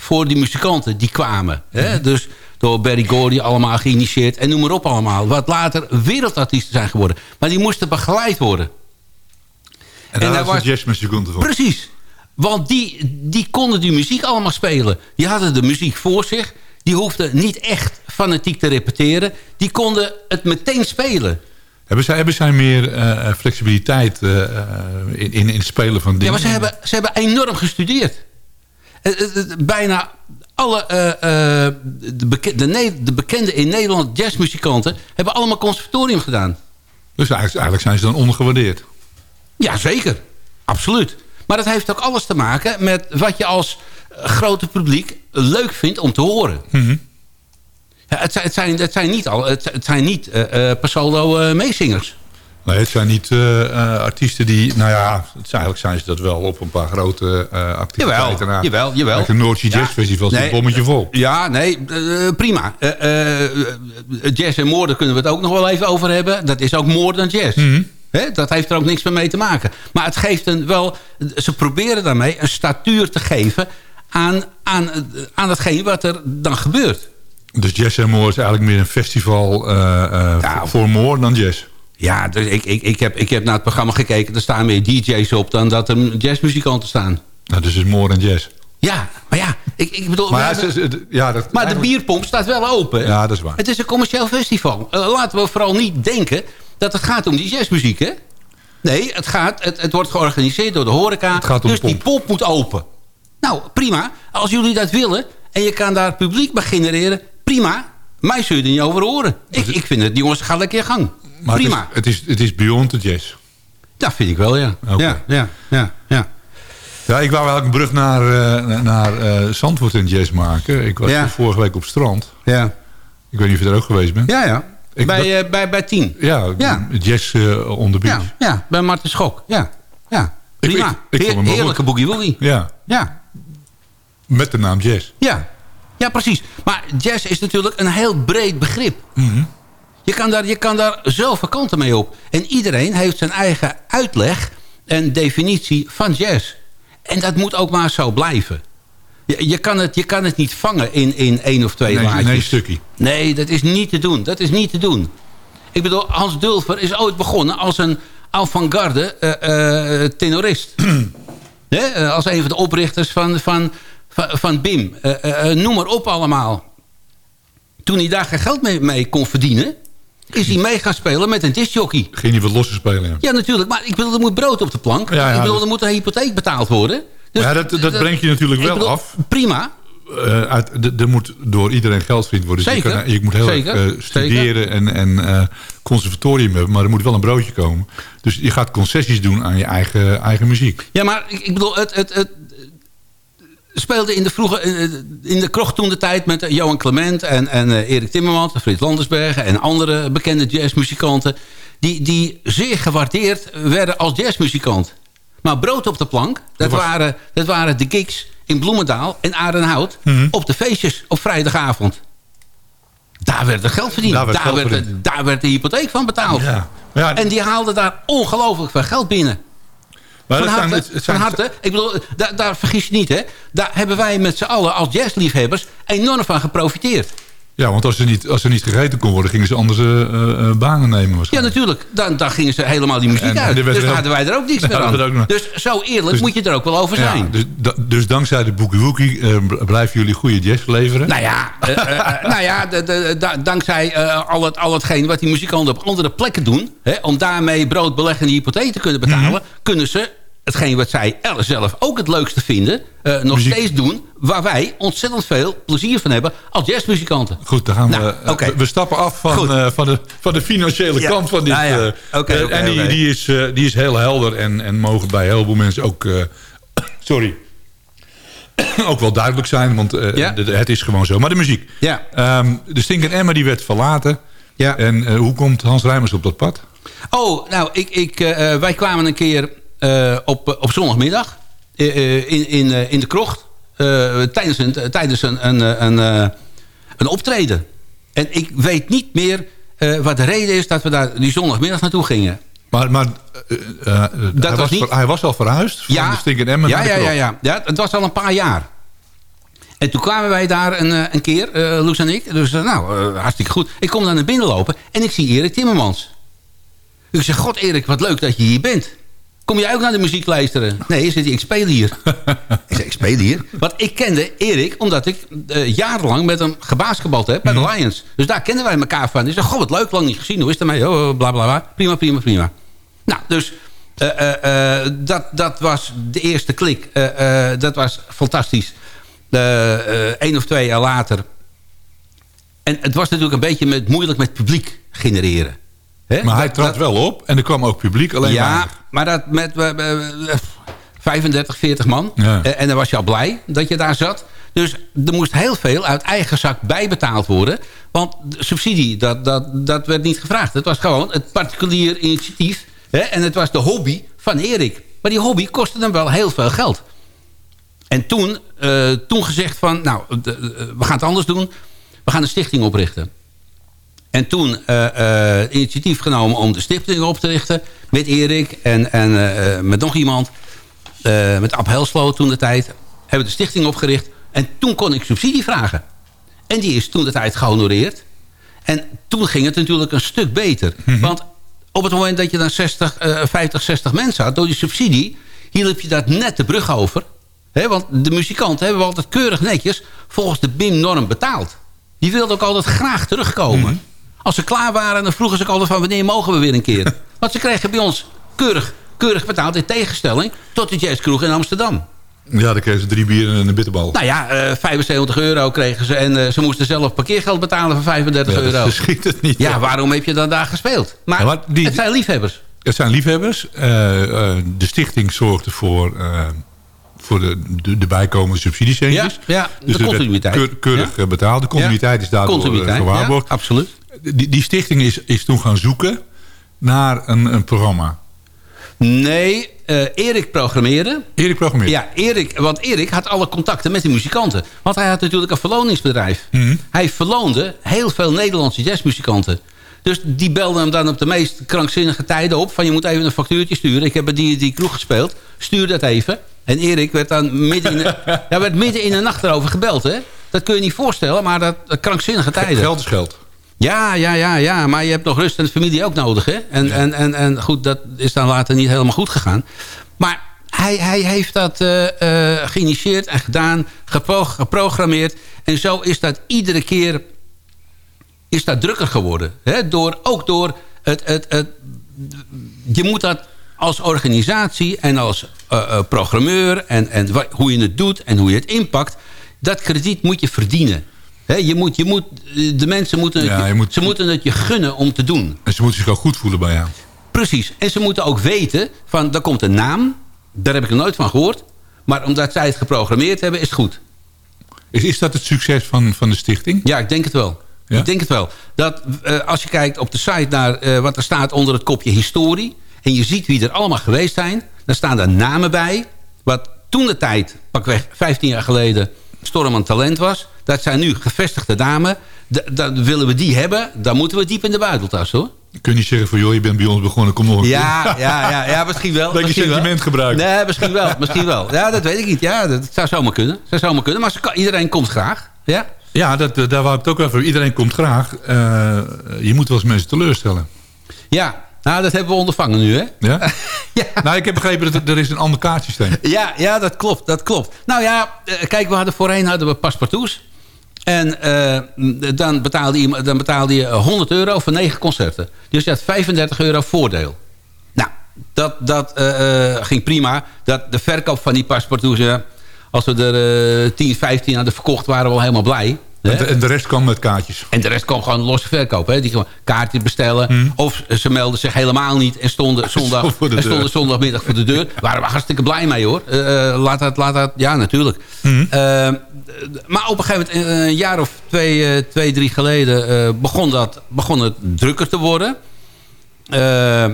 Voor die muzikanten die kwamen. Hè. Dus door Barry Gordy allemaal geïnitieerd. En noem maar op allemaal. Wat later wereldartiesten zijn geworden. Maar die moesten begeleid worden. En daar daar was jazzmuzikanten van. Precies. Want die, die konden die muziek allemaal spelen. Die hadden de muziek voor zich. Die hoefden niet echt fanatiek te repeteren. Die konden het meteen spelen. Hebben zij, hebben zij meer eh, flexibiliteit eh, eh, in, in, in het spelen van dingen? Ja, maar ze hebben, ze hebben enorm gestudeerd. Eh, eh, eh, Bijna alle de, beke- de, de bekende in Nederland jazzmuzikanten... hebben allemaal conservatorium gedaan. Dus eigenlijk, zijn ze dan ondergewaardeerd. Ja, zeker. Absoluut. Maar dat heeft ook alles te maken met wat je als grote publiek leuk vindt om te horen. Mhm. Ja, het, zijn, het, zijn, het zijn niet, al, het, zijn niet solo eh, meezingers. Nee, het zijn niet eh, eh, artiesten die... Nou ja, het zijn, eigenlijk zijn ze dat wel op een paar grote eh activiteiten. Jawel, jawel, jawel. Like de Noord Sea Jazz Ja, Festival is een bommetje vol. Ja, nee, prima. Jazz en moord, daar kunnen we het ook nog wel even over hebben. Dat is ook more dan jazz. Mhm. Dat heeft er ook niks meer mee te maken. Maar het geeft een wel... Ze proberen daarmee een statuur te geven... aan, aan, aan hetgeen wat er dan gebeurt. Dus Jazz en More is eigenlijk meer een festival eh, voor more dan jazz. Ja, dus ik, ik, ik, heb, ik heb naar het programma gekeken. Er staan meer DJ's op dan dat er jazzmuzikanten staan. Nou, dus het is more dan jazz. Ja, maar ja, ik, ik bedoel... Maar, ja, hebben- ja, dat, maar de bierpomp staat wel open. Ja, dat is waar. Het is een commercieel festival. Eh, laten we vooral niet denken dat het gaat om die jazzmuziek, hè? Nee, het, gaat, het, het wordt georganiseerd door de horeca. Het gaat om dus de die pomp moet open. Nou, prima. Als jullie dat willen en je kan daar publiek bij genereren... prima. Mij zul je er niet over horen. Ik, ik vind het, die jongens, gaan lekker gang. Maar het is- prima. Het is, het is beyond de jazz. Dat vind ik wel, ja. Ja, ja, ja, ja. Ja, ik wou eigenlijk een brug naar, eh, naar eh, Zandvoort en jazz maken. Ik was Ja. vorige week op strand. Ja, Ik weet niet of je er ook geweest bent. ja. ja. Ik bij, eh, bij, bij tien. Ja, Ja. jazz on the beach. Ja, ja, bij Martin Schok. Ja, ja. Prima. ik- Heer- wel heerlijke goed. boogie woogie. Ja, Ja, met de naam jazz. ja. Ja, precies. Maar jazz is natuurlijk een heel breed begrip. Mhm. Je, kan daar, je kan daar zoveel kanten mee op. En iedereen heeft zijn eigen uitleg en definitie van jazz. En dat moet ook maar zo blijven. Je, je, kan, het, je kan het niet vangen in, in één of twee Nee, laadjes. nee, stukje. Nee, dat is niet te doen. Dat is niet te doen. Ik bedoel, Hans Dulfer is ooit begonnen als een avant-garde eh, eh, tenorist. Hè, eh, als een van de oprichters van, van, van, van BIM. Noem maar op allemaal. Toen hij daar geen geld mee, mee kon verdienen... is hij mee gaan spelen met een discjockey. Ging niet wat losser spelen. Ja. Ja, natuurlijk. Maar ik bedoel, er moet brood op de plank. Ja, ik bedoel, dat- er moet een hypotheek betaald worden. Dus, ja, dat, dat eh, brengt je natuurlijk wel bedoel, af. Prima. Eh, uit, er moet door iedereen geld verdiend worden. Dus Zeker. Je, kan, je moet heel Zeker. erg eh, studeren en, en conservatorium hebben. Maar er moet wel een broodje komen. Dus je gaat concessies doen aan je eigen, eigen muziek. Ja, maar ik, ik bedoel, het, het, het speelde in de vroege, eh, in de krocht toen de tijd met eh, Johan Clement en, en eh, Erik Timmermans, Frits Landersbergen en andere bekende jazzmuzikanten, die, die zeer gewaardeerd werden als jazzmuzikant. Maar brood op de plank, dat, waren, dat waren de gigs in Bloemendaal en Aardenhout Mhm. op de feestjes op vrijdagavond. Daar werd er geld verdiend. Daar Daar werd werd, geld de- daar werd de hypotheek van betaald. Ja. Ja, En die haalden daar ongelooflijk veel geld binnen. Maar Van harte, het- het van zijn- harte. Ik bedoel, daar, daar vergis je niet, hè. Daar hebben wij met z'n allen als jazzliefhebbers enorm van geprofiteerd. Ja, want als er niet, als er niet gegeten kon worden, gingen ze andere eh, eh, banen nemen Ja, waarschijnlijk. natuurlijk. Dan, dan gingen ze helemaal die muziek En- en uit. werd Dus dan hadden wij er ook niks Ja, meer aan. nog- Dus zo eerlijk Dus- moet je er ook wel over Ja, zijn. dus, da- dus dankzij de Boogie Woogie eh, blijven jullie goede jazz leveren. Nou ja, eh, eh, eh, nou ja de, de, da- dankzij eh, al, het, al hetgeen wat die muzikanten op andere plekken doen... Hè, om daarmee brood, beleg en hypotheek te kunnen betalen... Mhm. kunnen ze hetgeen wat zij zelf ook het leukste vinden... eh, nog Muziek. steeds doen waar wij ontzettend veel plezier van hebben... als jazzmuzikanten. Goed, dan gaan Nou, we, eh, oké. we. Stappen af van, eh, van, de, van de financiële Ja. kant van dit. Ja, ja. eh, Oké, eh, oké, en die, die, is, eh, die is heel helder en, en mogen bij heel veel mensen ook... eh, sorry. ook wel duidelijk zijn, want eh, Ja. het is gewoon zo. Maar de muziek. Ja. Ehm, de Stink Emma die werd verlaten. Ja. En eh, hoe komt Hans Rijmers op dat pad? Oh, nou, ik, ik, eh, eh, wij kwamen een keer eh, op, op zondagmiddag eh, eh, in, in, eh, in de krocht eh, tijdens, een, tijdens een, een, eh, een, eh, een optreden. En ik weet niet meer eh, wat de reden is dat we daar die zondagmiddag naartoe gingen. Maar, maar eh, eh, hij, was niet- hij was al verhuisd van de Stink in Emmen ja, de ja, ja, ja, ja. Het was al een paar jaar. En toen kwamen wij daar een, eh, een keer, eh Loes en ik. Dus eh, nou, eh, hartstikke goed. Ik kom daar naar binnen lopen en ik zie Erik Timmermans. Ik zeg, god Erik, wat leuk dat je hier bent. Kom jij ook naar de muziek luisteren? Nee, zit ik speel hier. ik speel hier? Want ik kende Erik omdat ik eh, jarenlang met hem gebasketbald heb bij de Lions. Dus daar kenden wij elkaar van. Ik zeg, god wat leuk, lang niet gezien. Hoe is het ermee? Oh, bla bla bla. Prima, prima, prima. Nou, dus eh, eh, dat, dat was de eerste klik. Dat was fantastisch. Eén of twee jaar later. En het was natuurlijk een beetje met, moeilijk met publiek genereren. Maar hij trad wel op en er kwam ook publiek. Alleen ja, weinig. maar dat met eh, eh, eh, 35, 40 man. Ja. Eh, en dan was je al blij dat je daar zat. Dus er moest heel veel uit eigen zak bijbetaald worden. Want subsidie, dat, dat, dat werd niet gevraagd. Het was gewoon het particulier initiatief. Hè? En het was de hobby van Erik. Maar die hobby kostte hem wel heel veel geld. En toen, eh, toen gezegd van, nou, we gaan het anders doen. We gaan een stichting oprichten. En toen eh, eh, initiatief genomen om de stichting op te richten. Met Erik en, en eh, met nog iemand. met Ab Helslo toen de tijd. Hebben we de stichting opgericht. En toen kon ik subsidie vragen. En die is toen de tijd gehonoreerd. En toen ging het natuurlijk een stuk beter. Want op het moment dat je dan 60, eh, 50, 60 mensen had... door die subsidie, hielp je dat net de brug over. Want de muzikanten hebben we altijd keurig netjes... volgens de BIM-norm betaald. Die wilden ook altijd graag terugkomen. Als ze klaar waren, dan vroegen ze ook altijd van... wanneer mogen we weer een keer? Want ze kregen bij ons keurig, keurig betaald... in tegenstelling tot de jazzkroeg in Amsterdam. Ja, dan kregen ze drie bieren en een bitterbal. Nou ja, eh 75 euro kregen ze. En eh, ze moesten zelf parkeergeld betalen van 35 Ja, dat euro. schiet het niet. Ja, waarom heb je dan daar gespeeld? Maar, Ja, maar die- het zijn liefhebbers. Het zijn liefhebbers. Eh, eh, de stichting zorgde voor, eh, voor de, de, de bijkomende subsidiecentjes. Ja, ja, de dus werd continuïteit. keur- keurig eh, betaald. De continuïteit is daardoor eh, gewaarborgd. absoluut. Die, die stichting is, is toen gaan zoeken naar een, een programma. Nee, eh, Erik programmeerde. Erik programmeerde. Ja, Erik, want Erik had alle contacten met de muzikanten. Want hij had natuurlijk een verloningsbedrijf. Mhm. Hij verloonde heel veel Nederlandse jazzmuzikanten. Dus die belden hem dan op de meest krankzinnige tijden op... van je moet even een factuurtje sturen. Ik heb die, die kroeg gespeeld. Stuur dat even. En Erik werd dan midden in de, ja, werd midden in de nacht erover gebeld. Hè? Dat kun je niet voorstellen, maar dat, dat krankzinnige tijden. Geld is geld. Ja, ja, ja, ja. Maar je hebt nog rust en de familie ook nodig. Hè? En, en, en, en goed, dat is dan later niet helemaal goed gegaan. Maar hij, hij heeft dat eh, eh, geïnitieerd en gedaan, gepro- geprogrammeerd. En zo is dat iedere keer is dat drukker geworden. Hè? Door, ook door het, het, het... Je moet dat als organisatie en als eh, programmeur... En, en hoe je het doet en hoe je het inpakt... dat krediet moet je verdienen. Je moet, je moet, eh, de mensen moeten het, Ja, je- je moet- ze moeten het je gunnen om te doen. En ze moeten zich ook goed voelen bij jou. Precies. En ze moeten ook weten van, er komt een naam. Daar heb ik er nooit van gehoord. Maar omdat zij het geprogrammeerd hebben, is het goed. Is, is dat het succes van, van de stichting? Ja, ik denk het wel. Ja? Ik denk het wel. Dat, eh, als je kijkt op de site naar eh, wat er staat onder het kopje historie... en je ziet wie er allemaal geweest zijn... dan staan daar namen bij. Wat toen de tijd, pakweg 15 jaar geleden... storm aan talent was. Dat zijn nu gevestigde namen. D- Dan willen we die hebben, dan moeten we diep in de buiteltas, hoor. Kun je niet zeggen van, joh, je bent bij ons begonnen, kom nog keer. Ja, ja, ja, ja, misschien wel. Dat je misschien sentiment wel. gebruikt. Nee, misschien wel, misschien wel. Ja, dat weet ik niet. Ja, dat zou zomaar kunnen. zou zomaar kunnen. Maar kan- iedereen komt graag. Ja? Ja, dat, daar wou ik het ook over. Iedereen komt graag. Eh, je moet wel eens mensen teleurstellen. Ja, nou, dat hebben we ondervangen nu, hè? Ja? Ja. Nou, ik heb begrepen dat er, is een ander kaartsysteem. Ja, ja, dat klopt, dat klopt. Nou ja, eh, kijk, we hadden voorheen hadden we paspartouts. En eh, dan, betaalde je, dan betaalde je 100 euro voor negen concerten. Dus je had 35 euro voordeel. Nou, dat, dat eh, ging prima. Dat, de verkoop van die paspartouts... ja, als we er eh 10, 15 hadden verkocht, waren we al helemaal blij. En de, rest kwam met kaartjes. En de rest kwam gewoon losse verkoop. Hè? Die gewoon kaartjes bestellen. Hmm. Of ze melden zich helemaal niet en stonden, zondag, de stonden zondagmiddag voor de deur. Waren we hartstikke blij mee hoor. Eh, laat dat, laat dat, ja natuurlijk. Hmm. Eh, maar op een gegeven moment, eh, een jaar of twee, twee drie geleden... begon, dat, begon het drukker te worden. Eh,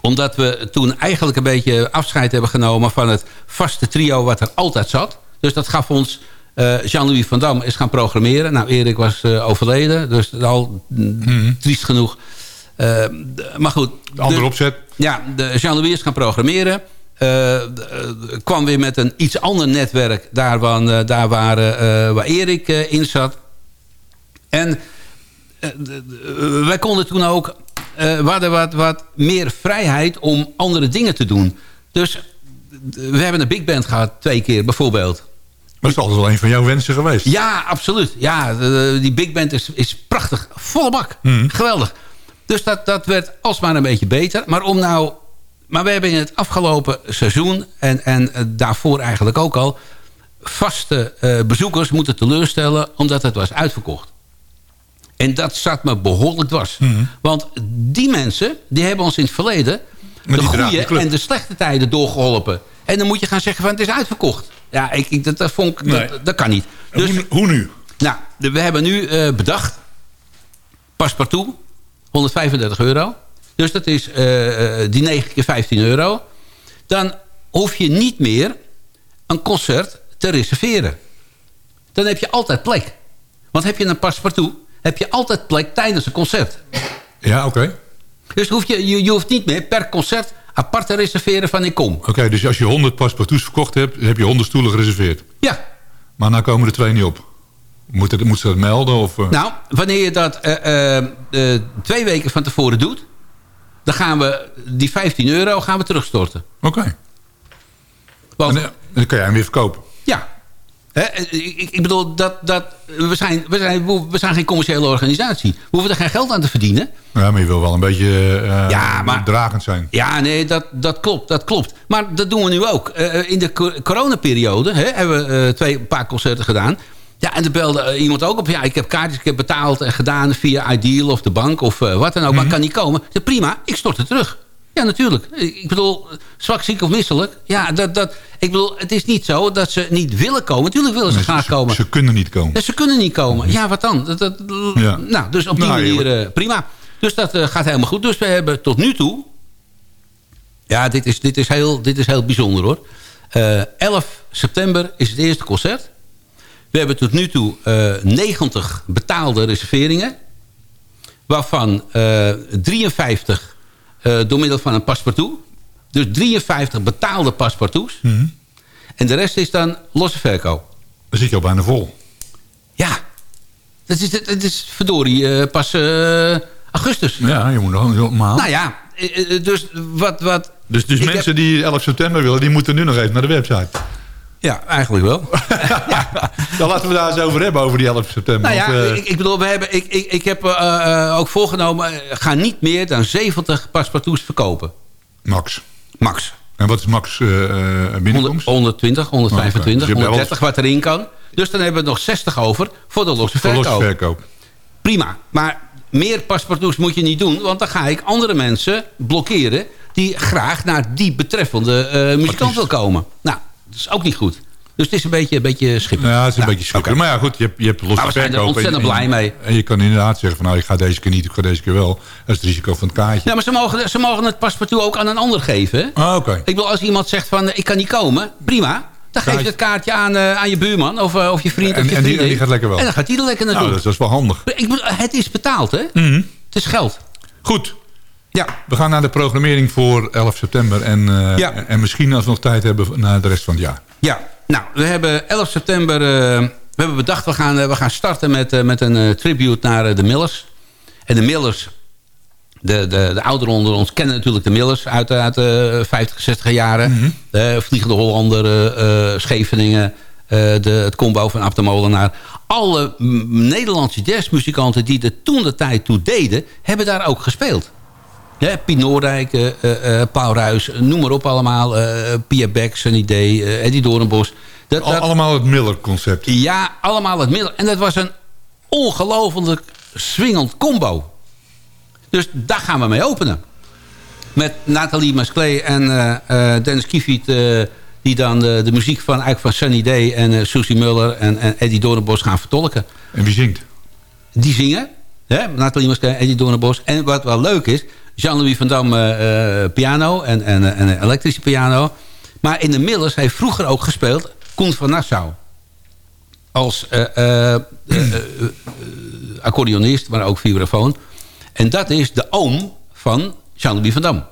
omdat we toen eigenlijk een beetje afscheid hebben genomen... van het vaste trio wat er altijd zat. Dus dat gaf ons... eh, Jean-Louis van Dam is gaan programmeren. Nou, Erik was eh, overleden, dus al mm, triest genoeg. Eh, maar goed. De andere de- opzet. Ja, de Jean-Louis is gaan programmeren. Eh, kwam weer met een iets ander netwerk. Daar, waar, eh, daar waar, waar Erik in zat. En wij konden toen ook... we hadden wat, wat meer vrijheid om andere dingen te doen. Dus we hebben een big band gehad twee keer bijvoorbeeld. Dat is altijd wel een van jouw wensen geweest. Ja, absoluut. Ja, de- die big band is, is prachtig. Volle bak. Geweldig. Dus dat, dat werd alsmaar een beetje beter. Maar om nou... Maar we hebben in het afgelopen seizoen... en, en daarvoor eigenlijk ook al... vaste eh, bezoekers moeten teleurstellen... omdat het was uitverkocht. En dat zat me behoorlijk dwars. Want die mensen... die hebben ons in het verleden... Maar de goede en de slechte tijden doorgeholpen. En dan moet je gaan zeggen van het is uitverkocht. Ja, ik, ik, dat, dat, vond ik, Nee. dat, dat kan niet. Dus, hoe, hoe nu? nou, we hebben nu eh, bedacht... Paspartout, 135 euro. Dus dat is eh, eh, die 9 keer 15 euro. Dan hoef je niet meer een concert te reserveren. Dan heb je altijd plek. Want heb je een paspartout, heb je altijd plek tijdens een concert. Ja, oké. Dus hoef je, je, je hoeft niet meer per concert apart te reserveren van ik kom. Oké, dus als je 100 paspartouts verkocht hebt, heb je 100 stoelen gereserveerd. Ja, Maar nou komen er twee niet op. Moet, het, moet ze dat melden? Of, eh? Nou, wanneer je dat eh, eh, twee weken van tevoren doet... dan gaan we die 15 euro gaan we terugstorten. Oké. Want, En, dan kan jij hem weer verkopen. Ja, eh, ik, ik bedoel, dat, dat, we, zijn, we, zijn, we zijn geen commerciële organisatie. We hoeven er geen geld aan te verdienen. Ja, maar je wil wel een beetje eh, Ja, maar- dragend zijn. Ja, nee, dat, dat klopt, dat klopt. Maar dat doen we nu ook. Eh, in de co- coronaperiode hè, hebben we twee, een paar concerten gedaan. Ja, en er belde iemand ook op. Ja, ik heb kaartjes, ik heb betaald en gedaan via Ideal of de bank of wat dan ook. Maar ik kan niet komen. Zei, prima, ik stort het terug. Ja, natuurlijk. Ik bedoel, zwak, ziek of misselijk. Ja, dat, dat, ik bedoel, het is niet zo dat ze niet willen komen. Natuurlijk willen ze Nee, graag komen. Ze kunnen niet komen. Ja, ze kunnen niet komen. Ja, wat dan? Dat, dat, Ja. Nou, dus op die Nou, manier eh, prima. Dus dat eh, gaat helemaal goed. Dus we hebben tot nu toe... Ja, dit is, dit is, heel, dit is heel bijzonder hoor. Eh 11 september is het eerste concert. We hebben tot nu toe eh 90 betaalde reserveringen. Waarvan eh 53 eh, door middel van een paspartout. Dus 53 betaalde paspartouts. Mhm. En de rest is dan losse verkoop. Dan zit je al bijna vol. Ja, dat is, dat is verdorie eh, pas eh, augustus. Ja, je moet nog een maand. Nou ja, eh, eh, dus wat... wat dus dus mensen heb- die 11 september willen, die moeten nu nog even naar de website. Ja, eigenlijk wel. Dan laten we daar eens over hebben, over die 11 september. nou ja, eh, ik, ik bedoel, we hebben, ik, ik, ik heb eh, eh, ook voorgenomen... ga niet meer dan 70 paspartouts verkopen. Max. Max. En wat is max 100, binnenkomst? 120, 125, Oké, dus je hebt wel 130 wat erin kan. Dus dan hebben we nog 60 over voor de losse Voor verkoop. losse verkoop. Prima. Maar meer paspartouts moet je niet doen. Want dan ga ik andere mensen blokkeren... die graag naar die betreffende muzikant wil komen. Nou, dat is ook niet goed. Dus het is een beetje, een beetje. Ja, het is een Nou, beetje schrikker. Maar ja, goed, je hebt, je hebt losse zijn er verkoop. en- ontzettend en- blij mee. En je kan inderdaad zeggen van, nou, ik ga deze keer niet, ik ga deze keer wel. Dat is het risico van het kaartje. Ja, maar ze mogen, ze mogen het paspartout ook aan een ander geven. Ah, oké. Ik bedoel, als iemand zegt van, ik kan niet komen, prima. Dan geef je het kaartje aan, eh, aan je buurman of, eh, of je vriend En- of je en die- en die gaat lekker wel. En dan gaat die er lekker naartoe. Nou, dat is, dat is wel handig. Ik bedoel, het is betaald, hè? Mhm. Het is geld. Goed. Ja. We gaan naar de programmering voor 11 september. En, eh, Ja. en misschien als we nog tijd hebben naar de rest van het jaar. Ja, nou, we hebben 11 september... eh, we hebben bedacht, we gaan, eh, we gaan starten met, met een tribute naar de Millers. En de Millers, de, de, de ouderen onder ons kennen natuurlijk de Millers... uit, de- uit de 50, 60 jaren. De Vliegende Hollander, Scheveningen... de, het combo van Ab de Molenaar. Alle mm, Nederlandse jazzmuzikanten die er toen de tijd toe deden... hebben daar ook gespeeld. Ja, Piet Noordijk, eh, eh, eh, Paul Ruijs, noem maar op allemaal. Pia Beck, Sunny Day, eh, Eddie Doornbos. Dat, Al- dat- allemaal het Miller-concept. ja, allemaal het middel. En dat was een ongelooflijk swingend combo. Dus daar gaan we mee openen. Met Nathalie Masclay en Dennis Kiefiet... die dan de, de muziek van, eigenlijk van Sunny Day en Susie Muller en, en Eddie Doornbos gaan vertolken. En wie zingt? Die zingen. Hè? Nathalie Masclay, Eddie Doornbos. En wat wel leuk is... Jean-Louis van Dam eh, piano en, en, en elektrische piano. Maar in de Millers heeft vroeger ook gespeeld... Koen van Nassau. Als eh, eh, accordeonist, maar ook vibrafoon. En dat is de oom van Jean-Louis van Dam.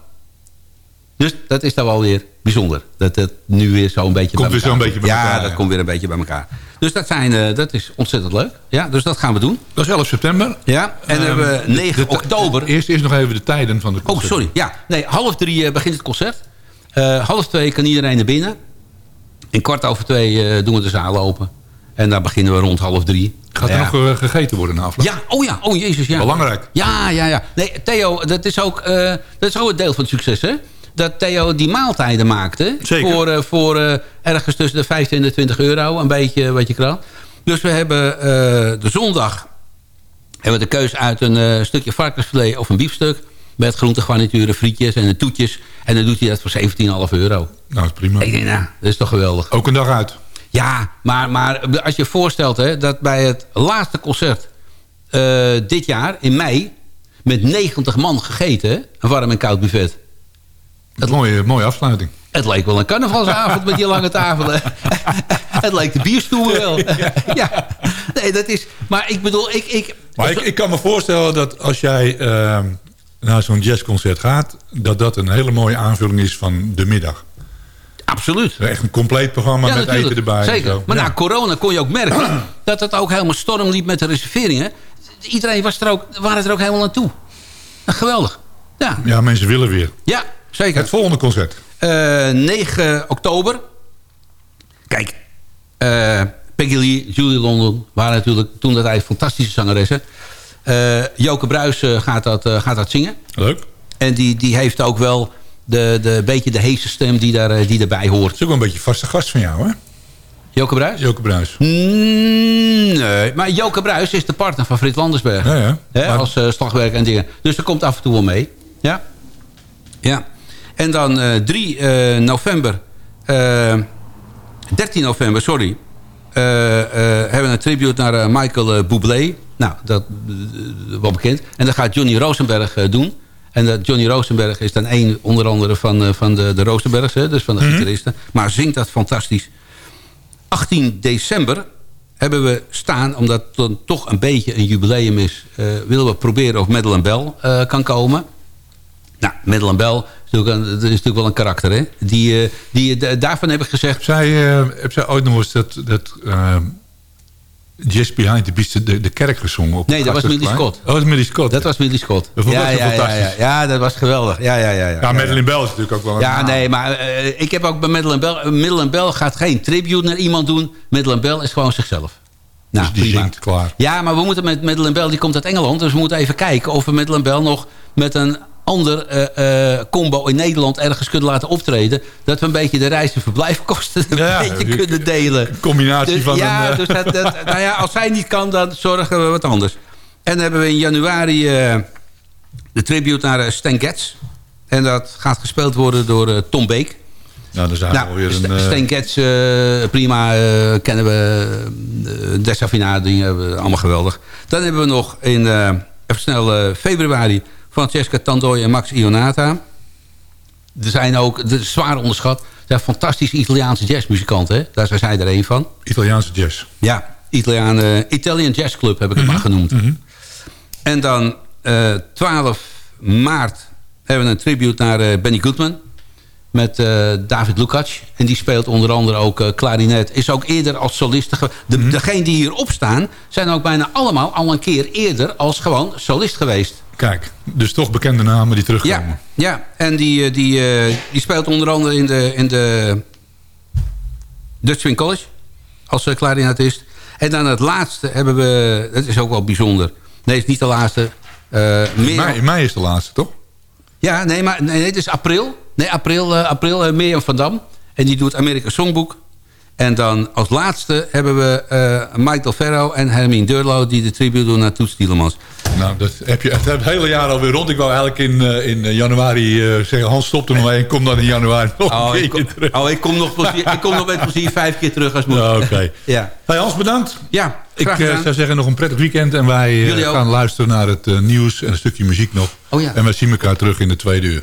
Dus dat is dan wel weer bijzonder. Dat het nu weer zo'n beetje Komt bij weer zo'n beetje bij ja, elkaar, dat komt weer een beetje bij elkaar. Dus dat, zijn, eh, dat is ontzettend leuk. Ja, dus dat gaan we doen. Dat is 11 september. Ja, en dan hebben we Ehm, 9 de- de- oktober. Eerst, eerst nog even de tijden van de Oh, concert. sorry. Ja, nee, half drie eh, begint het concert. Eh, half twee kan iedereen naar binnen. En kwart over twee doen we de zaal open. En dan beginnen we rond half drie. Gaat er Ja. nog gegeten worden na afloop? Ja, oh ja, oh jezus, ja. Belangrijk. Ja, ja, ja. Nee, Theo, dat is ook, dat is ook het deel van het succes, hè? Dat Theo die maaltijden maakte. Zeker. Voor, eh, voor eh, ergens tussen de 15 en de 20 euro. Een beetje, wat je krant. Dus we hebben eh, de zondag hebben we de keus uit een eh, stukje varkensfilet of een biefstuk. Met groentegarnituren, frietjes en de toetjes. En dan doet hij dat voor 17,5 euro. Nou, dat is prima. Ik denk, nou, dat is toch geweldig. Ook een dag uit. Ja, maar, maar als je je voorstelt hè, dat bij het laatste concert eh, dit jaar, in mei... met 90 man gegeten, een warm en koud buffet. Een mooie, mooie afsluiting. Het leek wel een carnavalsavond met die lange tafelen. het leek de bierstoel wel. ja, nee, dat is... Maar ik bedoel, ik... ik Maar ik, ik kan me voorstellen dat als jij ehm, naar zo'n jazzconcert gaat... dat dat een hele mooie aanvulling is van de middag. Absoluut. Echt een compleet programma Ja, met natuurlijk. eten erbij. en Zeker. zo. Maar Ja. na corona kon je ook merken dat het ook helemaal storm liep met de reserveringen. Iedereen was er ook, waren er ook helemaal naartoe. Geweldig. Ja, ja, mensen willen weer. ja zeker. Het volgende concert. Eh, 9 oktober. Kijk, eh, Peggy Lee, Julie London waren natuurlijk toen dat hij fantastische zangeressen. Eh Joke Bruis gaat, dat, gaat dat zingen. Leuk. En die, die heeft ook wel de, de, beetje de heese stem die, daar, die erbij hoort. Het is ook wel een beetje vaste gast van jou, hè? Joke Bruis? Joke Bruis. Mm, nee, maar Joke Bruis is de partner van Frits Landersberg. Ja, ja. Hè, Maar- als eh, slagwerker en dingen. Dus dat komt af en toe wel mee. Ja. Ja. En dan eh 3 eh, november. eh 13 november, sorry. eh, eh, hebben we een tribute naar Michael Bublé. Nou, dat wel bekend. En dat gaat Johnny Rosenberg doen. En dat Johnny Rosenberg is dan één onder andere van, van de, de Rosenbergs. Hè, dus van de gitaristen. Maar zingt dat fantastisch. 18 december hebben we staan, omdat het dan toch een beetje een jubileum is... eh, willen we proberen of Madeleine Bell eh, kan komen. Nou, Madeleine Bell is natuurlijk, een, dat is natuurlijk wel een karakter, hè? Die, eh, die, d- daarvan heb ik gezegd... Heb zij, eh, heb zij ooit nog eens dat, dat eh, Just Behind the Beast de, de kerk gezongen? Op Nee, dat was? Millie Scott. Oh, dat is Millie Scott. Dat was Millie Scott. Dat vond ja, ook ja, ja, fantastisch. ja, ja, dat was geweldig. Ja, ja, ja. ja, ja, Madeleine Bell is natuurlijk ook wel een Ja, naam. nee, maar eh, ik heb ook bij Madeleine Bell... eh, Madeleine Bell gaat geen tribute naar iemand doen. Madeleine Bell is gewoon zichzelf. Nou, Dus die prima. zingt klaar. Ja, maar we moeten met Madeleine Bell, die komt uit Engeland. Dus we moeten even kijken of we Madeleine Bell nog met een ander eh, eh, combo in Nederland ergens kunnen laten optreden. Dat we een beetje de reis- en verblijfkosten een Ja, beetje die- kunnen delen. Een combinatie Dus- van ja, een... eh, dus dat, dat, nou ja, als zij niet kan, dan zorgen we wat anders. En dan hebben we in januari de tribute naar Stan Getz. En dat gaat gespeeld worden door Tom Beek. nou, we Nou, alweer St- een... Stan Getz, prima, kennen we. Uh, hebben we allemaal geweldig. Dan hebben we nog in, even snel, februari... Francesca Tandoi en Max Ionata. Er zijn ook, zwaar onderschat... Er zijn fantastische Italiaanse jazzmuzikanten. Hè? Daar zijn zij er een van. Italiaanse jazz. Ja, Italiaan, eh, Italian Jazz Club heb ik het Mhm. maar genoemd. En dan eh 12 maart hebben we een tribute naar eh, Benny Goodman. Met eh, David Lukacs. En die speelt onder andere ook eh, klarinet. Is ook eerder als solist. De, Mhm. Degenen die hierop staan... zijn ook bijna allemaal al een keer eerder als gewoon solist geweest. Kijk, dus toch bekende namen die terugkomen. Ja, ja. en die, eh, die, eh, die speelt onder andere in de, in de Dutch Swing College als eh, klarinetist. En dan het laatste hebben we, dat is ook wel bijzonder. Nee, het is niet de laatste. eh In mei, in mei is de laatste, toch? ja, nee, maar nee, het is april. Nee, april, eh, april uh, Mirjam van Dam. En die doet Amerika Songbook. En dan als laatste hebben we eh, Michael Ferro en Hermine Durlo... die de tribute doen naar Toets Tielemans. Nou, dat heb je het hele jaar alweer rond. Ik wou eigenlijk in, eh, in eh, januari zeggen... Hans, stop er nog mee en kom dan in januari nog Oh, een ik, kom, terug. oh, ik, kom nog plezier, ik kom nog met plezier vijf keer terug als moet. Ja, Oké. Ja. Hey, Hans, bedankt. Ja, Ik zou zeggen nog een prettig weekend. En wij gaan luisteren naar het nieuws en een stukje muziek nog. Oh ja. En wij zien elkaar terug in de tweede uur.